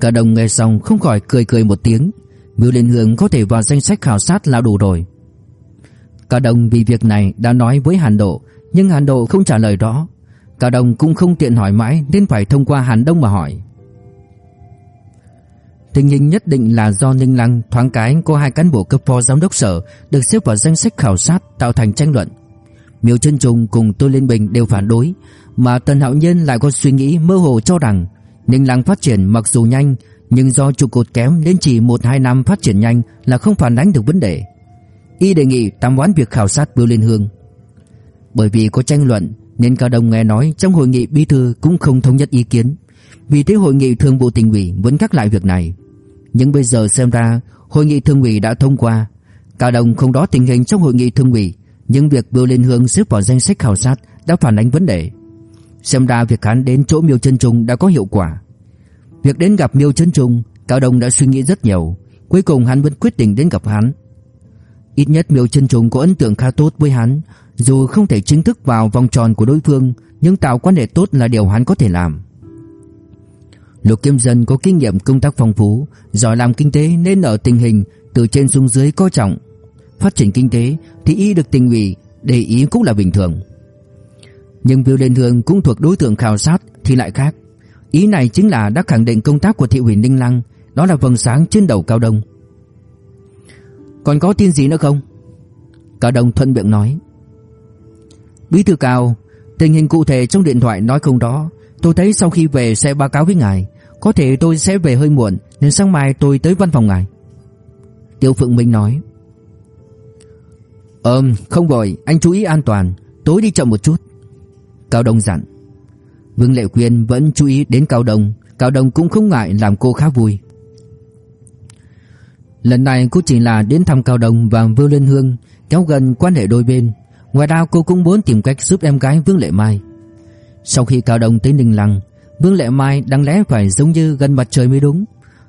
Cả đồng nghe xong không khỏi cười cười một tiếng. Mưu Liên Hương có thể vào danh sách khảo sát là đủ rồi. Cả đồng vì việc này đã nói với Hàn Độ, Nhưng Hàn Độ không trả lời rõ. Cả đồng cũng không tiện hỏi mãi Nên phải thông qua Hàn Đông mà hỏi Tình hình nhất định là do Ninh Lăng thoáng cái có hai cán bộ cấp phó giám đốc sở được xếp vào danh sách khảo sát tạo thành tranh luận. Miêu Trân Trùng cùng Tô Liên Bình đều phản đối, mà Tần Hạo Nhân lại có suy nghĩ mơ hồ cho rằng Ninh Lăng phát triển mặc dù nhanh nhưng do trụ cột kém nên chỉ 1-2 năm phát triển nhanh là không phản ánh được vấn đề. Y đề nghị tạm hoãn việc khảo sát Bưu Liên Hương. Bởi vì có tranh luận nên Cao Đông nghe nói trong hội nghị bí thư cũng không thống nhất ý kiến. Vì thế hội nghị thường vụ tỉnh ủy vẫn cắt lại việc này. Nhưng bây giờ xem ra hội nghị thường ủy đã thông qua. Cao Đông không đó tình hình trong hội nghị thường ủy, nhưng việc Bưu Liên Hương xếp vào danh sách khảo sát đã phản ánh vấn đề. Xem ra việc hắn đến chỗ Miêu Chân Trung đã có hiệu quả. Việc đến gặp Miêu Chân Trung, Cao Đông đã suy nghĩ rất nhiều, cuối cùng hắn vẫn quyết định đến gặp hắn. Ít nhất Miêu Chân Trung có ấn tượng khá tốt với hắn, dù không thể chính thức vào vòng tròn của đối phương, nhưng tạo quan hệ tốt là điều hắn có thể làm. Lục Kim Dân có kinh nghiệm công tác phong phú, giỏi làm kinh tế nên ở tình hình từ trên xuống dưới coi trọng. Phát triển kinh tế thì y được tình ủy để ý cũng là bình thường. Nhưng Viu Liên Hương cũng thuộc đối tượng khảo sát thì lại khác Ý này chính là đã khẳng định công tác của thị ủy Ninh Lăng Đó là vầng sáng trên đầu Cao Đông Còn có tin gì nữa không? Cao Đông thuận miệng nói Bí thư Cao, Tình hình cụ thể trong điện thoại nói không đó Tôi thấy sau khi về sẽ báo cáo với ngài. Có thể tôi sẽ về hơi muộn, Nên sáng mai tôi tới văn phòng ngài. Tiêu Phượng Minh nói. Ừm không vội, Anh chú ý an toàn, Tối đi chậm một chút. Cao Đông dặn. Vương Lệ Quyên vẫn chú ý đến Cao Đông Cao Đông cũng không ngại làm cô khá vui. Lần này cô chỉ là đến thăm Cao Đông và Vương Liên Hương, Kéo gần quan hệ đôi bên. Ngoài ra cô cũng muốn tìm cách giúp em gái Vương Lệ Mai. Sau khi Cao Đông tới Ninh Lăng, Vương Lệ Mai đáng lẽ phải giống như gần mặt trời mới đúng.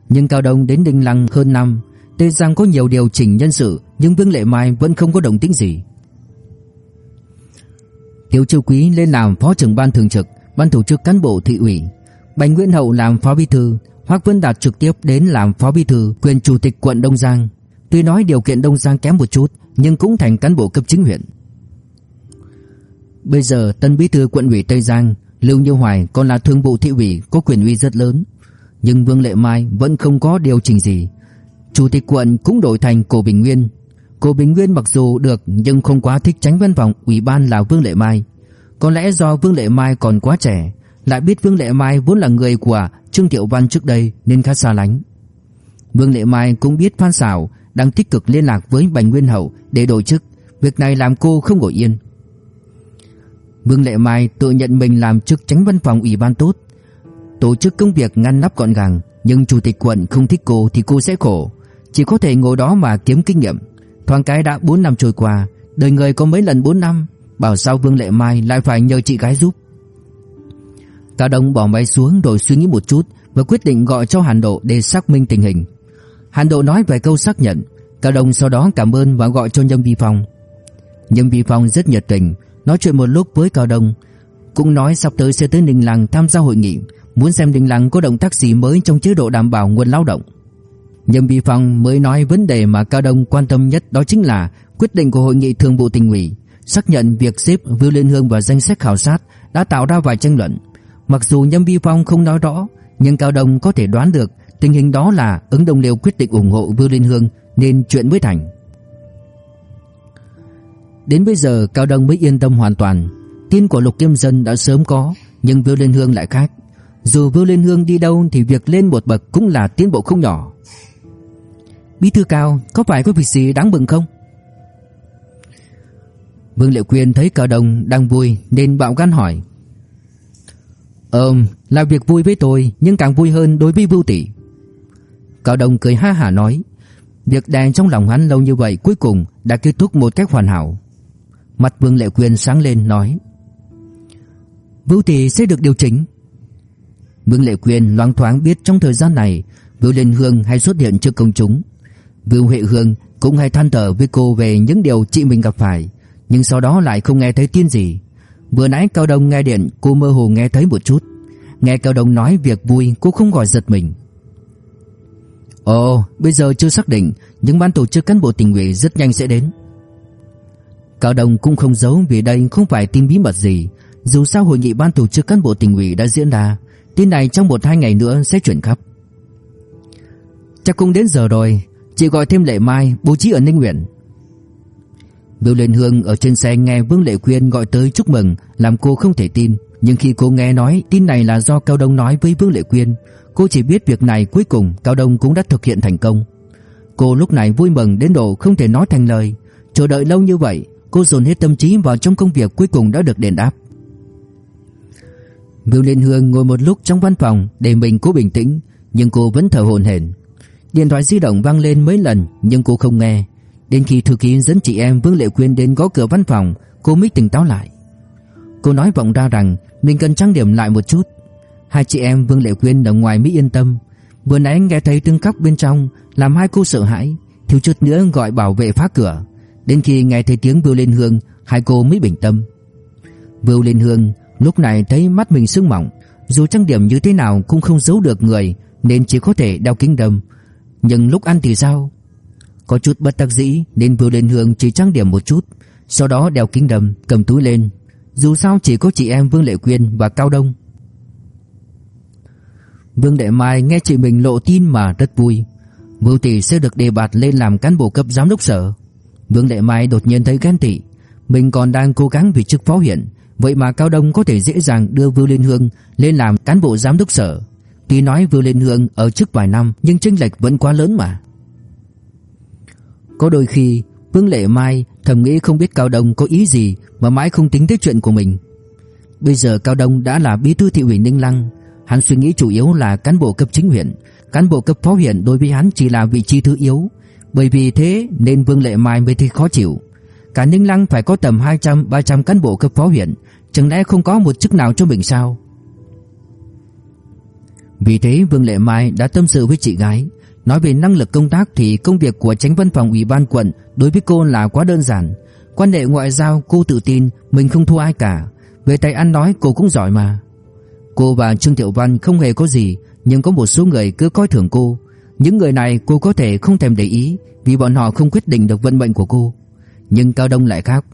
Nhưng Cao Đông đến Ninh Lăng hơn năm, Tuy rằng có nhiều điều chỉnh nhân sự, Nhưng Vương Lệ Mai vẫn không có động tĩnh gì. Tiêu Châu Quý lên làm phó trưởng ban thường trực, Ban tổ chức cán bộ thị ủy. Bành Nguyễn Hậu làm phó bí thư Hoắc Vân Đạt trực tiếp đến làm phó bí thư, quyền chủ tịch quận Đông Giang. Tuy nói điều kiện Đông Giang kém một chút, Nhưng cũng thành cán bộ cấp chính huyện. Bây giờ tân bí thư quận ủy Tây Giang, Lưu Như Hoài còn là thương vụ thị ủy Có quyền uy rất lớn. Nhưng Vương Lệ Mai vẫn không có điều chỉnh gì. Chủ tịch quận cũng đổi thành Cổ Bình Nguyên. Cổ Bình Nguyên mặc dù được Nhưng không quá thích tránh văn phòng ủy ban là Vương Lệ Mai. Có lẽ do Vương Lệ Mai còn quá trẻ, Lại biết Vương Lệ Mai vốn là người của Trương Tiểu Văn trước đây Nên khá xa lánh. Vương Lệ Mai cũng biết Phan Sảo Đang tích cực liên lạc với Bành Nguyên Hậu Để đổi chức. Việc này làm cô không ngồi yên. Vương Lệ Mai tự nhận mình làm chức tránh văn phòng ủy ban tốt. Tổ chức công việc ngăn nắp gọn gàng, Nhưng chủ tịch quận không thích cô thì cô sẽ khổ. Chỉ có thể ngồi đó mà kiếm kinh nghiệm. Thoáng cái đã 4 năm trôi qua, Đời người có mấy lần 4 năm, Bảo sao Vương Lệ Mai lại phải nhờ chị gái giúp? Cao Đông bỏ máy xuống rồi suy nghĩ một chút Và quyết định gọi cho Hàn Độ để xác minh tình hình. Hàn Độ nói vài câu xác nhận, Cao Đông sau đó cảm ơn và gọi cho nhân Vi Phòng. Nhâm Vi Phong rất nhiệt tình Nói chuyện một lúc với Cao Đông Cũng nói sắp tới sẽ tới Ninh Lăng tham gia hội nghị Muốn xem Ninh Lăng có động tác gì mới trong chế độ đảm bảo nguồn lao động Nhâm Vi Phong mới nói vấn đề mà Cao Đông quan tâm nhất đó chính là quyết định của hội nghị thường vụ tỉnh ủy xác nhận việc xếp Vưu Liên Hương vào danh sách khảo sát đã tạo ra vài tranh luận. Mặc dù Nhâm Vi Phong không nói rõ, nhưng Cao Đông có thể đoán được tình hình đó là ứng đồng liều quyết định ủng hộ Vưu Liên Hương nên chuyện mới thành. Đến bây giờ Cao Đông mới yên tâm hoàn toàn. Tin của Lục Kim Dân đã sớm có, nhưng Vưu Liên Hương lại khác. Dù Vưu Liên Hương đi đâu thì việc lên một bậc cũng là tiến bộ không nhỏ. Bí thư Cao, có phải có việc gì đáng mừng không? Vương liệu Quyên thấy Cao Đông đang vui nên bạo gan hỏi. ờm là việc vui với tôi nhưng càng vui hơn đối với Vưu tỷ. Cao Đông cười ha hả nói, việc đè trong lòng hắn lâu như vậy cuối cùng đã kết thúc một cách hoàn hảo. Mặt Vương Lệ Quyên sáng lên nói: "Vưu tỷ sẽ được điều chỉnh." Vương Lệ Quyên loáng thoáng biết trong thời gian này Vưu Liên Hương hay xuất hiện trước công chúng. Vưu Huệ Hương cũng hay than thở với cô về những điều chị mình gặp phải, nhưng sau đó lại không nghe thấy tin gì. Vừa nãy Cao Đông nghe điện, cô mơ hồ nghe thấy một chút. Nghe Cao Đông nói việc vui, cô không gọi giật mình. Ồ, bây giờ chưa xác định, nhưng ban tổ chức cán bộ tình ủy rất nhanh sẽ đến. Cao Đông cũng không giấu vì đây không phải tin bí mật gì, dù sao hội nghị ban tổ chức cán bộ tỉnh ủy đã diễn ra, tin này trong một hai ngày nữa sẽ chuyển khắp. Chắc cũng đến giờ rồi, chị gọi thêm Lệ Mai bố trí ở Ninh Nguyễn. Biểu Liên Hương ở trên xe nghe Vương Lệ Quyên gọi tới chúc mừng, làm cô không thể tin, nhưng khi cô nghe nói tin này là do Cao Đông nói với Vương Lệ Quyên, cô chỉ biết việc này cuối cùng Cao Đông cũng đã thực hiện thành công. Cô lúc này vui mừng đến độ không thể nói thành lời, chờ đợi lâu như vậy, cô dồn hết tâm trí vào trong công việc cuối cùng đã được đền đáp. Bưu Liên Hương ngồi một lúc trong văn phòng để mình cố bình tĩnh, nhưng cô vẫn thở hổn hển. Điện thoại di động vang lên mấy lần nhưng cô không nghe. Đến khi thư ký dẫn chị em Vương Lệ Quyên đến gõ cửa văn phòng, cô mới tỉnh táo lại. Cô nói vọng ra rằng mình cần trang điểm lại một chút. Hai chị em Vương Lệ Quyên ở ngoài mới yên tâm. Vừa nãy nghe thấy tiếng khóc bên trong, làm hai cô sợ hãi, thiếu chút nữa gọi bảo vệ phá cửa. Đến khi nghe thấy tiếng Vưu Liên Hương, hai cô mới bình tâm. Vưu Liên Hương lúc này thấy mắt mình sưng mỏng, dù trang điểm như thế nào cũng không giấu được người, nên chỉ có thể đeo kính đâm. Nhưng lúc ăn thì sao? Có chút bất đắc dĩ nên Vưu Liên Hương chỉ trang điểm một chút, sau đó đeo kính đầm, cầm túi lên. Dù sao chỉ có chị em Vương Lệ Quyên và Cao Đông. Vương Đệ Mai nghe chị mình lộ tin mà rất vui. Vưu Tỷ sẽ được đề bạt lên làm cán bộ cấp giám đốc sở. Vương Đệ Mai đột nhiên thấy ghen tị, mình còn đang cố gắng vì chức phó huyện, vậy mà Cao Đông có thể dễ dàng đưa Vưu Liên Hương lên làm cán bộ giám đốc sở. Tuy nói Vưu Liên Hương ở chức vài năm nhưng chênh lệch vẫn quá lớn mà. Có đôi khi Vương Lệ Mai thầm nghĩ không biết Cao Đông có ý gì mà mãi không tính tới chuyện của mình. Bây giờ Cao Đông đã là bí thư thị ủy Ninh Lăng, hắn suy nghĩ chủ yếu là cán bộ cấp chính huyện, cán bộ cấp phó huyện đối với hắn chỉ là vị trí thứ yếu, bởi vì thế nên Vương Lệ Mai mới thấy khó chịu. Cả Ninh Lăng phải có tầm 200-300 cán bộ cấp phó huyện, chẳng lẽ không có một chức nào cho mình sao? Vì thế Vương Lệ Mai đã tâm sự với chị gái, nói về năng lực công tác thì công việc của tránh văn phòng ủy ban quận đối với cô là quá đơn giản. Quan hệ ngoại giao cô tự tin mình không thua ai cả, về tay ăn nói cô cũng giỏi mà. Cô và Trương Tiểu Văn không hề có gì, nhưng có một số người cứ coi thường cô. Những người này cô có thể không thèm để ý vì bọn họ không quyết định được vận mệnh của cô. Nhưng Cao Đông lại khác,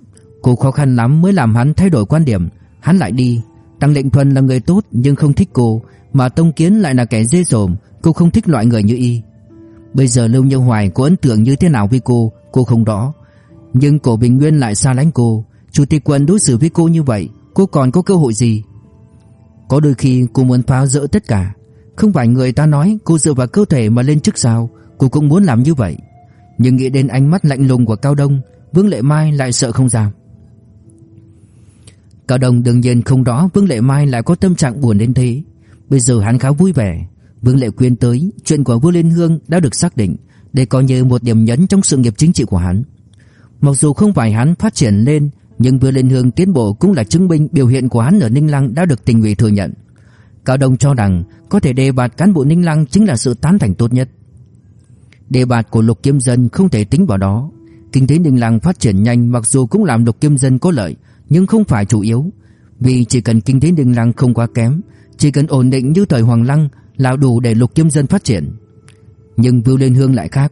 cô khó khăn lắm mới làm hắn thay đổi quan điểm, hắn lại đi. Tăng Lệnh Thuần là người tốt nhưng không thích cô, mà Tông Kiến lại là kẻ dê dồm, cô không thích loại người như y. Bây giờ Lưu Như Hoài có ấn tượng như thế nào với cô, cô không rõ. Nhưng cổ Bình Nguyên lại xa lánh cô, chủ tịch quân đối xử với cô như vậy, cô còn có cơ hội gì? Có đôi khi cô muốn phá rỡ tất cả, không phải người ta nói cô dựa vào cơ thể mà lên chức sao, cô cũng muốn làm như vậy. Nhưng nghĩ đến ánh mắt lạnh lùng của Cao Đông, Vương Lệ Mai lại sợ không dám. Cao Đông đương nhiên không rõ Vương Lệ Mai lại có tâm trạng buồn đến thế. Bây giờ hắn khá vui vẻ. Vương Lệ Quyên tới, chuyện của Vương Liên Hương đã được xác định, để coi như một điểm nhấn trong sự nghiệp chính trị của hắn. Mặc dù không phải hắn phát triển lên, nhưng Vương Liên Hương tiến bộ cũng là chứng minh biểu hiện của hắn ở Ninh Lăng đã được tình ủy thừa nhận. Cao Đông cho rằng có thể đề bạt cán bộ Ninh Lăng chính là sự tán thành tốt nhất. Đề bạt của Lục Kiếm Dân không thể tính vào đó. Kinh tế Ninh Lăng phát triển nhanh mặc dù cũng làm Lục Kiếm Dân có lợi, nhưng không phải chủ yếu. Vì chỉ cần kinh tế Ninh Lăng không quá kém, chỉ cần ổn định như thời Hoàng Lăng là đủ để Lục Kiếm Dân phát triển. Nhưng Vưu Liên Hương lại khác.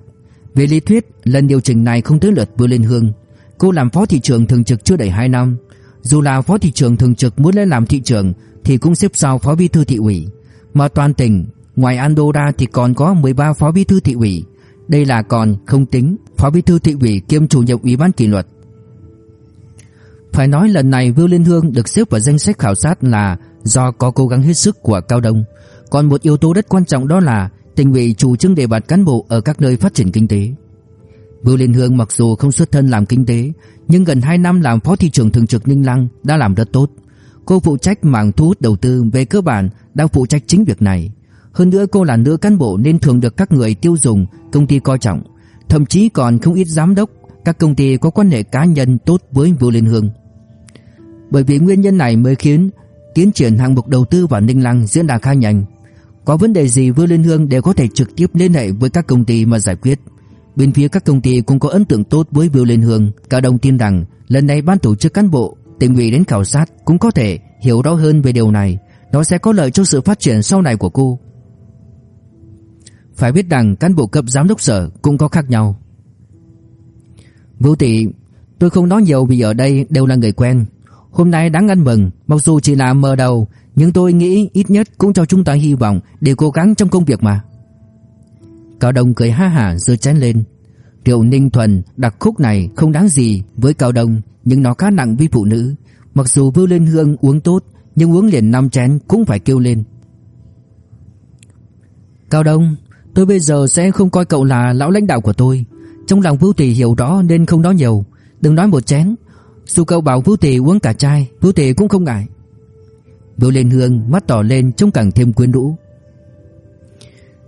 Về lý thuyết, lần điều chỉnh này không tới lượt Vưu Liên Hương. Cô làm phó thị trưởng thường trực chưa đầy 2 năm. Dù là phó thị trưởng thường trực muốn lên làm thị trưởng thì cũng xếp sau phó bí thư thị ủy. Mà toàn tỉnh, ngoài Andorra thì còn có 13 phó bí thư thị ủy. Đây là còn không tính phó bí thư thị ủy kiêm chủ nhiệm ủy ban kỷ luật. Phải nói lần này Vưu Liên Hương được xếp vào danh sách khảo sát là do có cố gắng hết sức của Cao Đông. Còn một yếu tố rất quan trọng đó là tỉnh ủy chủ trương đề bạt cán bộ ở các nơi phát triển kinh tế. Vưu Liên Hương mặc dù không xuất thân làm kinh tế, nhưng gần 2 năm làm phó thị trưởng thường trực Ninh Lăng đã làm rất tốt. Cô phụ trách mảng thu hút đầu tư về cơ bản đang phụ trách chính việc này. Hơn nữa cô là nữ cán bộ nên thường được các người tiêu dùng, công ty coi trọng, thậm chí còn không ít giám đốc, các công ty có quan hệ cá nhân tốt với Vũ Liên Hương. Bởi vì nguyên nhân này mới khiến tiến triển hạng mục đầu tư vào Ninh Lăng diễn ra khá nhanh. Có vấn đề gì Vũ Liên Hương đều có thể trực tiếp liên hệ với các công ty mà giải quyết. Bên phía các công ty cũng có ấn tượng tốt với Vưu Liên Hương, cả đồng tin rằng lần này ban tổ chức cán bộ tỉnh ủy đến khảo sát cũng có thể hiểu rõ hơn về điều này, nó sẽ có lợi cho sự phát triển sau này của cô. Phải biết rằng cán bộ cấp giám đốc sở cũng có khác nhau. Vũ Tỷ, tôi không nói nhiều vì ở đây đều là người quen. Hôm nay đáng ăn mừng, mặc dù chỉ là mờ đầu, nhưng tôi nghĩ ít nhất cũng cho chúng ta hy vọng để cố gắng trong công việc mà. Cao Đông cười ha hả giơ chén lên. Rượu Ninh Thuần đặc khúc này không đáng gì với Cao Đông, nhưng nó khá nặng với phụ nữ. Mặc dù Vưu Liên Hương uống tốt, nhưng uống liền năm chén cũng phải kêu lên. Cao Đông, tôi bây giờ sẽ không coi cậu là lão lãnh đạo của tôi. Trong lòng Vưu Tỷ hiểu rõ nên không nói nhiều, đừng nói một chén. Dù cậu bảo Vưu Tỷ uống cả chai, Vưu Tỷ cũng không ngại. Vưu Liên Hương mắt tỏ lên trông càng thêm quyến rũ.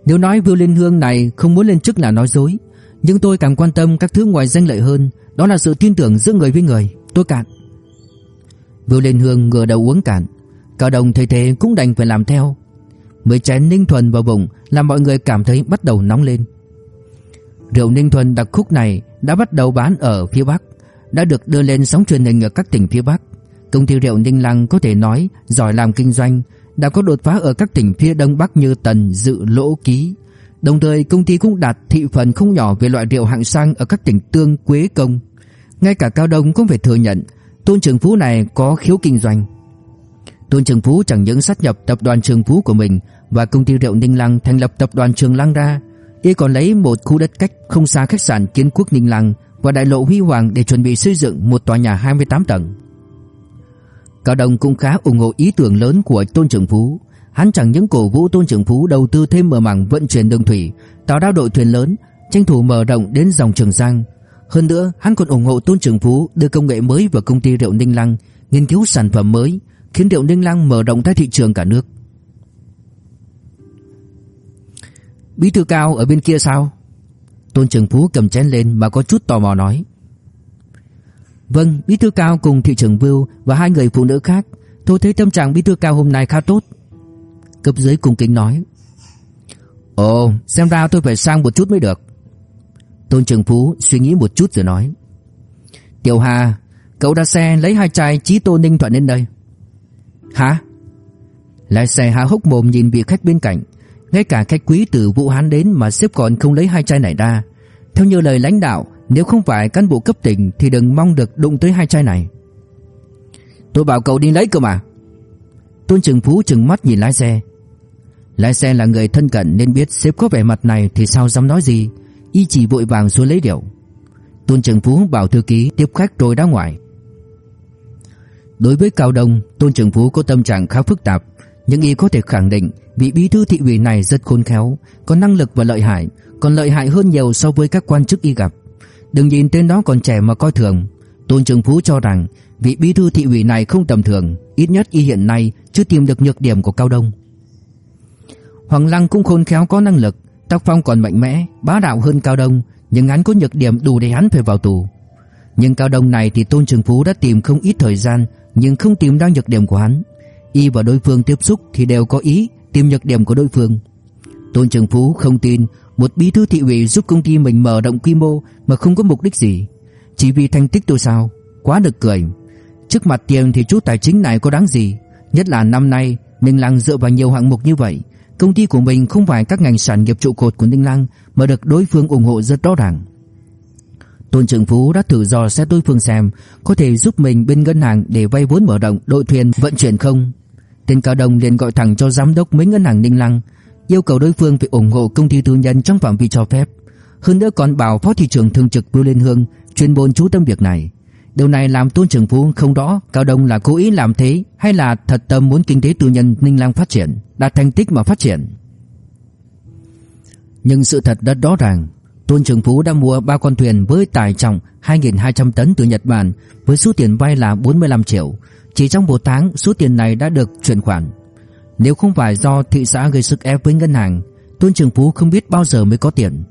Nếu nói Vưu Liên Hương này không muốn lên chức là nói dối, nhưng tôi càng quan tâm các thứ ngoài danh lợi hơn, đó là sự tin tưởng giữa người với người. Tôi cạn. Vưu Liên Hương ngửa đầu uống cạn, Cao Đồng thấy thế cũng đành phải làm theo. Mới chén Ninh Thuần vào bụng làm mọi người cảm thấy bắt đầu nóng lên. Rượu Ninh Thuần đặc khúc này đã bắt đầu bán ở phía Bắc, đã được đưa lên sóng truyền hình ở các tỉnh phía Bắc. Công ty rượu Ninh Lăng có thể nói giỏi làm kinh doanh, đã có đột phá ở các tỉnh phía Đông Bắc như Tần, Dự, Lỗ, Ký. Đồng thời công ty cũng đạt thị phần không nhỏ về loại rượu hạng sang ở các tỉnh Tương, Quế, Công. Ngay cả Cao Đông cũng phải thừa nhận, Tôn Trường Phú này có khiếu kinh doanh. Tôn Trường Phú chẳng những sát nhập tập đoàn Trường Phú của mình và công ty rượu Ninh Lăng thành lập tập đoàn Trường Lăng ra. Y còn lấy một khu đất cách không xa khách sạn Kiến Quốc Ninh Lăng và đại lộ Huy Hoàng để chuẩn bị xây dựng một tòa nhà 28 tầng. Cao Đông cũng khá ủng hộ ý tưởng lớn của Tôn Trường Phú. Hắn chẳng những cổ vũ Tôn Trường Phú đầu tư thêm mở mảng vận chuyển đường thủy, tạo ra đội thuyền lớn, tranh thủ mở rộng đến dòng Trường Giang. Hơn nữa, hắn còn ủng hộ Tôn Trường Phú đưa công nghệ mới vào công ty rượu Ninh Lăng, nghiên cứu sản phẩm mới, khiến rượu Ninh Lăng mở rộng ra thị trường cả nước. Bí thư cao ở bên kia sao? Tôn Trường Phú cầm chén lên mà có chút tò mò nói. Vâng, bí thư cao cùng thị trưởng Vưu và hai người phụ nữ khác. Tôi thấy tâm trạng bí thư cao hôm nay khá tốt. Cấp dưới cung kính nói. Ồ, xem ra tôi phải sang một chút mới được. Tôn Trường Phú suy nghĩ một chút rồi nói. Tiểu Hà, cậu đã xe lấy hai chai chí tô ninh thuận đến đây. Hả? Lái xe há hốc mồm nhìn vị khách bên cạnh. Ngay cả khách quý từ Vũ Hán đến mà xếp còn không lấy hai chai này ra. Theo như lời lãnh đạo, nếu không phải cán bộ cấp tỉnh thì đừng mong được đụng tới hai chai này. Tôi bảo cậu đi lấy cơ mà. Tôn Trường Phú trừng mắt nhìn lái xe. Lái xe là người thân cận nên biết sếp có vẻ mặt này thì sao dám nói gì. Y chỉ vội vàng xuống lấy điệu. Tôn Trường Phú bảo thư ký tiếp khách rồi ra ngoài. Đối với Cao Đông, Tôn Trường Phú có tâm trạng khá phức tạp, nhưng y có thể khẳng định vị bí thư thị ủy này rất khôn khéo, có năng lực và lợi hại, còn lợi hại hơn nhiều so với các quan chức y gặp. Đừng nhìn tên đó còn trẻ mà coi thường. Tôn Trường Phú cho rằng vị bí thư thị ủy này không tầm thường, ít nhất y hiện nay chưa tìm được nhược điểm của Cao Đông. Hoàng Lăng cũng khôn khéo có năng lực, tác phong còn mạnh mẽ, bá đạo hơn Cao Đông, nhưng hắn có nhược điểm đủ để hắn phải vào tù. Nhưng Cao Đông này thì Tôn Trường Phú đã tìm không ít thời gian, nhưng không tìm ra nhược điểm của hắn. Y và đối phương tiếp xúc thì đều có ý tìm nhược điểm của đối phương. Tôn Trường Phú không tin một bí thư thị ủy giúp công ty mình mở rộng quy mô mà không có mục đích gì, chỉ vì thành tích tôi sao? Quá được cười. Trước mặt tiền thì chút tài chính này có đáng gì, nhất là năm nay Ninh Lăng dựa vào nhiều hạng mục như vậy, công ty của mình không phải các ngành sản nghiệp trụ cột của Ninh Lăng mà được đối phương ủng hộ rất rõ ràng. Tôn Trường Phú đã thử dò xét đối phương xem có thể giúp mình bên ngân hàng để vay vốn mở rộng đội thuyền vận chuyển không. Tên Cao Đông liền gọi thẳng cho giám đốc mấy ngân hàng Ninh Lăng, yêu cầu đối phương phải ủng hộ công ty tư nhân trong phạm vi cho phép. Hơn nữa còn bảo phó thị trưởng thường trực Bưu Liên Hương chuyên môn chú tâm việc này. Điều này làm Tôn Trường Phú không rõ Cao Đông là cố ý làm thế hay là thật tâm muốn kinh tế tư nhân Ninh Lăng phát triển, đạt thành tích mà phát triển. Nhưng sự thật đã rõ ràng, Tôn Trường Phú đã mua ba con thuyền với tải trọng 2.200 tấn từ Nhật Bản với số tiền vay là 45 triệu. Chỉ trong 1 tháng số tiền này đã được chuyển khoản. Nếu không phải do thị xã gây sức ép với ngân hàng, Tôn Trường Phú không biết bao giờ mới có tiền.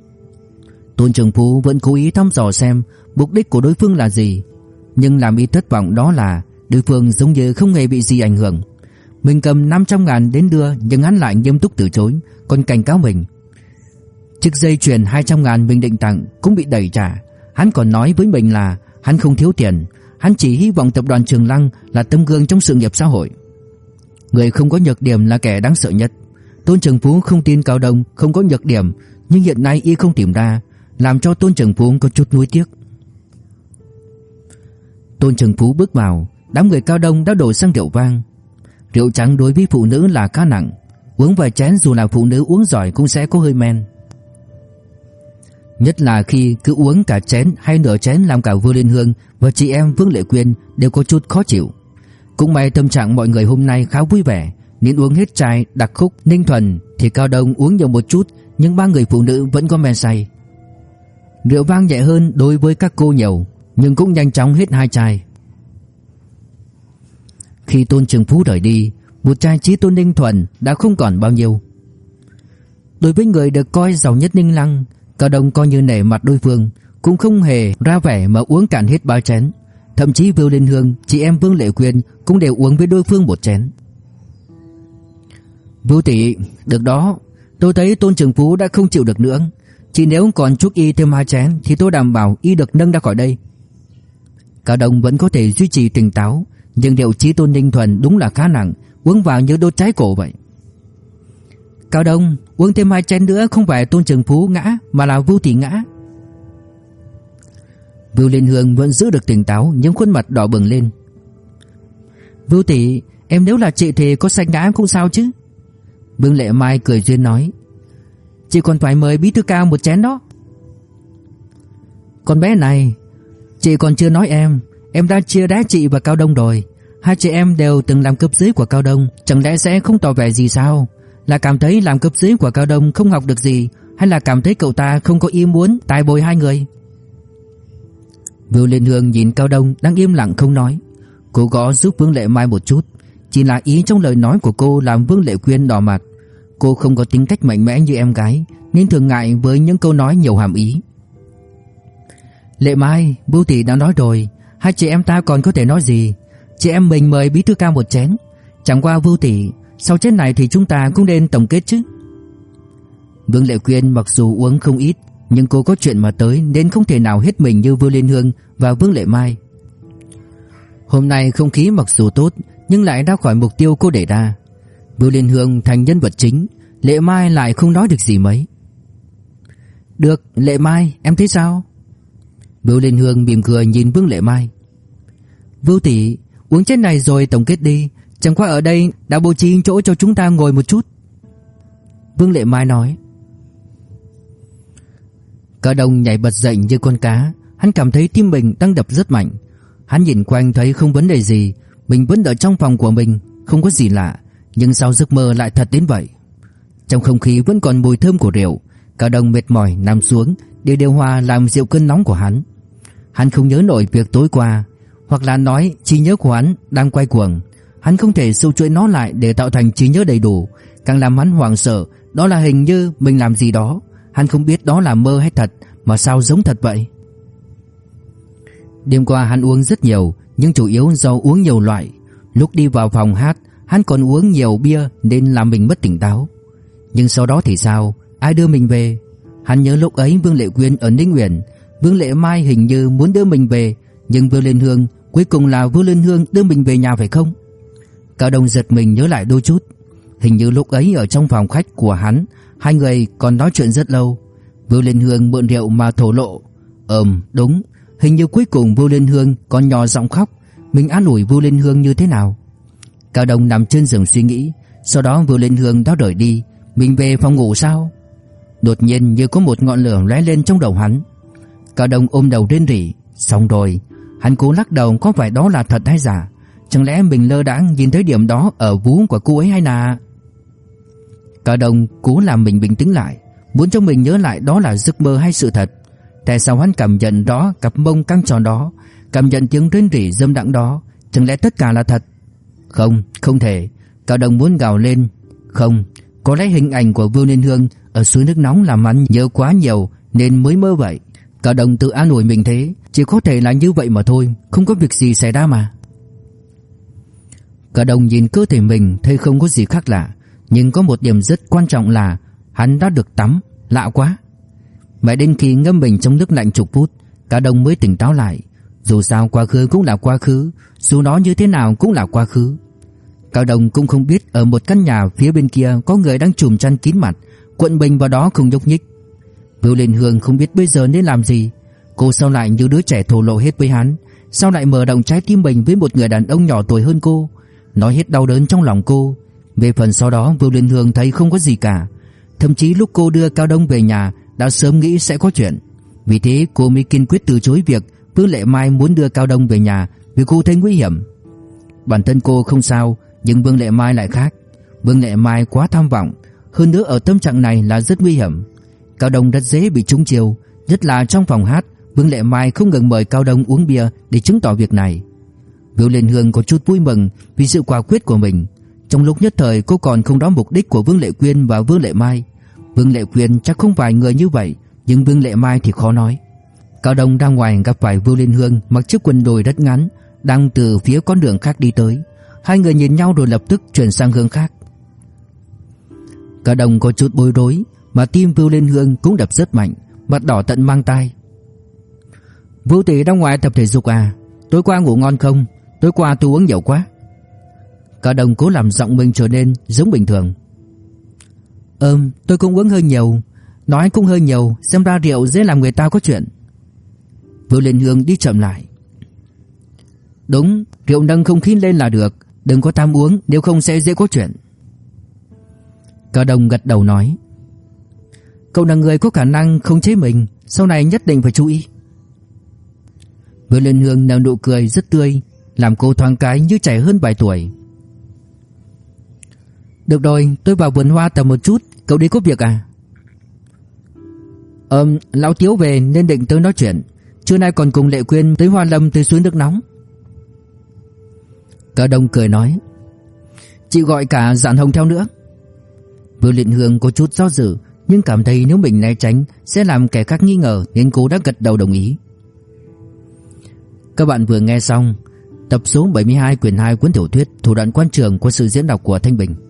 Tôn Trường Phú vẫn cố ý thăm dò xem mục đích của đối phương là gì, nhưng làm y thất vọng đó là đối phương giống như không hề bị gì ảnh hưởng. Mình cầm 500 ngàn đến đưa nhưng hắn lại nghiêm túc từ chối, còn cảnh cáo mình. Chiếc dây chuyền 200 ngàn mình định tặng cũng bị đẩy trả. Hắn còn nói với mình là hắn không thiếu tiền, hắn chỉ hy vọng tập đoàn Trường Lăng là tấm gương trong sự nghiệp xã hội. Người không có nhược điểm là kẻ đáng sợ nhất. Tôn Trường Phú không tin Cao Đông không có nhược điểm, nhưng hiện nay y không tìm ra, làm cho Tôn Trường Phú có chút nuối tiếc. Tôn Trường Phú bước vào, đám người Cao Đông đã đổ sang rượu vang. Rượu trắng đối với phụ nữ là khá nặng, uống vài chén dù là phụ nữ uống giỏi cũng sẽ có hơi men. Nhất là khi cứ uống cả chén hay nửa chén làm cả Vương Liên Hương và chị em Vương Lệ Quyên đều có chút khó chịu. Cũng may tâm trạng mọi người hôm nay khá vui vẻ, nên uống hết chai đặc khúc Ninh Thuần thì Cao Đông uống nhiều một chút, nhưng ba người phụ nữ vẫn có men say. Rượu vang nhẹ hơn đối với các cô nhiều, nhưng cũng nhanh chóng hết hai chai. Khi Tôn Trường Phú rời đi, một chai trí tôn Ninh Thuần đã không còn bao nhiêu. Đối với người được coi giàu nhất Ninh Lăng, Cao Đông coi như nể mặt đối phương, cũng không hề ra vẻ mà uống cạn hết ba chén. Thậm chí Vương Liên Hương, chị em Vương Lệ Quyên cũng đều uống với đối phương một chén. Vũ tỷ, được đó, tôi thấy Tôn Trường Phú đã không chịu được nữa. Chỉ nếu còn chúc y thêm hai chén thì tôi đảm bảo y được nâng ra khỏi đây. Cao Đông vẫn có thể duy trì tỉnh táo, nhưng điều trí Tôn Ninh Thuần đúng là khá nặng, uống vào như đốt trái cổ vậy. Cao Đông, uống thêm hai chén nữa không phải Tôn Trường Phú ngã mà là Vũ tỷ ngã. Vưu Liên Hương vẫn giữ được tỉnh táo nhưng khuôn mặt đỏ bừng lên. Vưu tỷ, em nếu là chị thì có sạch ngã cũng sao chứ? Vương Lệ Mai cười duyên nói. Chị còn phải mời bí thư cao một chén đó. Con bé này Chị còn chưa nói em. Em đã chia đá chị và Cao Đông rồi. Hai chị em đều từng làm cấp dưới của Cao Đông. Chẳng lẽ sẽ không tỏ vẻ gì sao? Là cảm thấy làm cấp dưới của Cao Đông không học được gì Hay là cảm thấy cậu ta không có ý muốn tài bồi hai người? Vưu Liên Hương nhìn Cao Đông đang im lặng không nói. Cô gõ giúp Vương Lệ Mai một chút Chỉ là ý trong lời nói của cô làm Vương Lệ Quyên đỏ mặt. Cô không có tính cách mạnh mẽ như em gái Nên thường ngại với những câu nói nhiều hàm ý. Lệ Mai, Bưu Tỷ đã nói rồi Hai chị em ta còn có thể nói gì? Chị em mình mời bí thư cao một chén. Chẳng qua Bưu Tỷ Sau chết này thì chúng ta cũng nên tổng kết chứ. Vương Lệ Quyên mặc dù uống không ít nhưng cô có chuyện mà tới Nên không thể nào hết mình như Vương Liên Hương Và Vương Lệ Mai. Hôm nay không khí mặc dù tốt, Nhưng lại đã khỏi mục tiêu cô để ra. Vương Liên Hương thành nhân vật chính, Lệ Mai lại không nói được gì mấy. Được, Lệ Mai, em thấy sao? Vương Liên Hương mỉm cười nhìn Vương Lệ Mai. Vưu tỷ, Uống chén này rồi tổng kết đi, Chẳng qua ở đây đã bố trí chỗ cho chúng ta ngồi một chút. Vương Lệ Mai nói. Cả đồng nhảy bật dậy như con cá. Hắn cảm thấy tim mình đang đập rất mạnh. Hắn nhìn quanh thấy không vấn đề gì. Mình vẫn ở trong phòng của mình, Không có gì lạ. Nhưng sao giấc mơ lại thật đến vậy? Trong không khí vẫn còn mùi thơm của rượu Cả đồng mệt mỏi nằm xuống Để điều hòa làm dịu cơn nóng của hắn. Hắn không nhớ nổi việc tối qua, Hoặc là nói trí nhớ của hắn đang quay cuồng. Hắn không thể sâu chuỗi nó lại để tạo thành trí nhớ đầy đủ, Càng làm hắn hoảng sợ, Đó là hình như mình làm gì đó. Hắn không biết đó là mơ hay thật, Mà sao giống thật vậy? Đêm qua hắn uống rất nhiều, Nhưng chủ yếu do uống nhiều loại. Lúc đi vào phòng hát, Hắn còn uống nhiều bia nên làm mình mất tỉnh táo. Nhưng sau đó thì sao? Ai đưa mình về? Hắn nhớ lúc ấy Vương Lệ Quyên ở Ninh Nguyễn Vương Lệ Mai hình như muốn đưa mình về, Nhưng Vương Liên Hương, Cuối cùng là Vương Liên Hương đưa mình về nhà phải không? Cao Đông giật mình nhớ lại đôi chút. Hình như lúc ấy ở trong phòng khách của hắn Hai người còn nói chuyện rất lâu. Vưu Liên Hương mượn rượu mà thổ lộ. Ừm, đúng. Hình như cuối cùng Vưu Liên Hương còn nhỏ giọng khóc. Mình an ủi Vưu Liên Hương như thế nào? Cao Đông nằm trên giường suy nghĩ. Sau đó Vưu Liên Hương đã rời đi. Mình về phòng ngủ sao? Đột nhiên như có một ngọn lửa lóe lên trong đầu hắn. Cao Đông ôm đầu rên rỉ. Xong rồi, Hắn cố lắc đầu có phải đó là thật hay giả? Chẳng lẽ mình lơ đãng nhìn thấy điểm đó Ở vú của cô ấy hay là Cả đồng cố làm mình bình tĩnh lại Muốn cho mình nhớ lại đó là giấc mơ hay sự thật. Tại sao hắn cảm nhận đó Cặp mông căng tròn đó Cảm nhận tiếng rên rỉ dâm đặng đó Chẳng lẽ tất cả là thật? Không, không thể. Cả đồng muốn gào lên. Không, có lẽ hình ảnh của Vương Liên Hương Ở suối nước nóng làm hắn nhớ quá nhiều Nên mới mơ vậy. Cả đồng tự an ủi mình thế Chỉ có thể là như vậy mà thôi Không có việc gì xảy ra mà. Cả đồng nhìn cơ thể mình Thấy không có gì khác lạ. Nhưng có một điểm rất quan trọng là Hắn đã được tắm, Lạ quá. Mãi đến khi ngâm mình trong nước lạnh chục phút Cao Đông mới tỉnh táo lại. Dù sao quá khứ cũng là quá khứ, Dù nó như thế nào cũng là quá khứ. Cao đồng cũng không biết Ở một căn nhà phía bên kia Có người đang trùm chăn kín mặt Cuộn mình vào đó không nhúc nhích. Vưu Liên Hương không biết bây giờ nên làm gì. Cô sao lại như đứa trẻ thổ lộ hết với hắn? Sao lại mở động trái tim mình Với một người đàn ông nhỏ tuổi hơn cô? Nói hết đau đớn trong lòng cô về phần sau đó, vương Liên Hương thấy không có gì cả. Thậm chí lúc cô đưa Cao Đông về nhà, Đã sớm nghĩ sẽ có chuyện. Vì thế, cô mới kiên quyết từ chối việc Vương Lệ Mai muốn đưa Cao Đông về nhà Vì cô thấy nguy hiểm. Bản thân cô không sao, Nhưng Vương Lệ Mai lại khác. Vương Lệ Mai quá tham vọng, Hơn nữa ở tâm trạng này là rất nguy hiểm. Cao Đông rất dễ bị trúng chiêu, Nhất là trong phòng hát, Vương Lệ Mai không ngừng mời Cao Đông uống bia Để chứng tỏ việc này. Vương Liên Hương có chút vui mừng Vì sự quả quyết của mình. Trong lúc nhất thời, cô còn không rõ mục đích của Vương Lệ Quyên và Vương Lệ Mai. Vương Lệ Quyên chắc không phải người như vậy, Nhưng Vương Lệ Mai thì khó nói. Cao Đông ra ngoài gặp phải Vương Liên Hương, Mặc chiếc quần đùi rất ngắn, Đang từ phía con đường khác đi tới. Hai người nhìn nhau rồi lập tức chuyển sang hướng khác. Cao Đông có chút bối rối, Mà tim Vương Liên Hương cũng đập rất mạnh, Mặt đỏ tận mang tai. Vũ tỷ ra ngoài tập thể dục à? Tối qua ngủ ngon không? Tối qua tôi uống nhiều quá. Cả đồng cố làm giọng mình trở nên giống bình thường. Ừm, tôi cũng uống hơi nhiều. Nói cũng hơi nhiều, Xem ra rượu dễ làm người ta có chuyện. Vũ Liên Hương đi chậm lại. Đúng, Rượu nâng không khí lên là được. Đừng có tham uống, Nếu không sẽ dễ có chuyện. Cả đồng gật đầu nói. Cậu là người có khả năng không chế mình, Sau này nhất định phải chú ý. Vương Liên Hương nở nụ cười rất tươi, Làm cô thoáng cái như trẻ hơn vài tuổi. Được rồi tôi vào vườn hoa tầm một chút. Cậu đi có việc à? Ừm, Lão Tiếu về nên định tới nói chuyện. Trưa nay còn cùng Lệ Quyên tới Hoa Lâm tới suối nước nóng. Cả Đông cười nói Chị gọi cả Giản Hồng theo nữa. Vương Liên Hương có chút do dự Nhưng cảm thấy nếu mình né tránh Sẽ làm kẻ khác nghi ngờ Nên cô đã gật đầu đồng ý. Các bạn vừa nghe xong Tập số 72 quyển 2 cuốn tiểu thuyết Thủ đoạn quan trường của sự diễn đọc của Thanh Bình.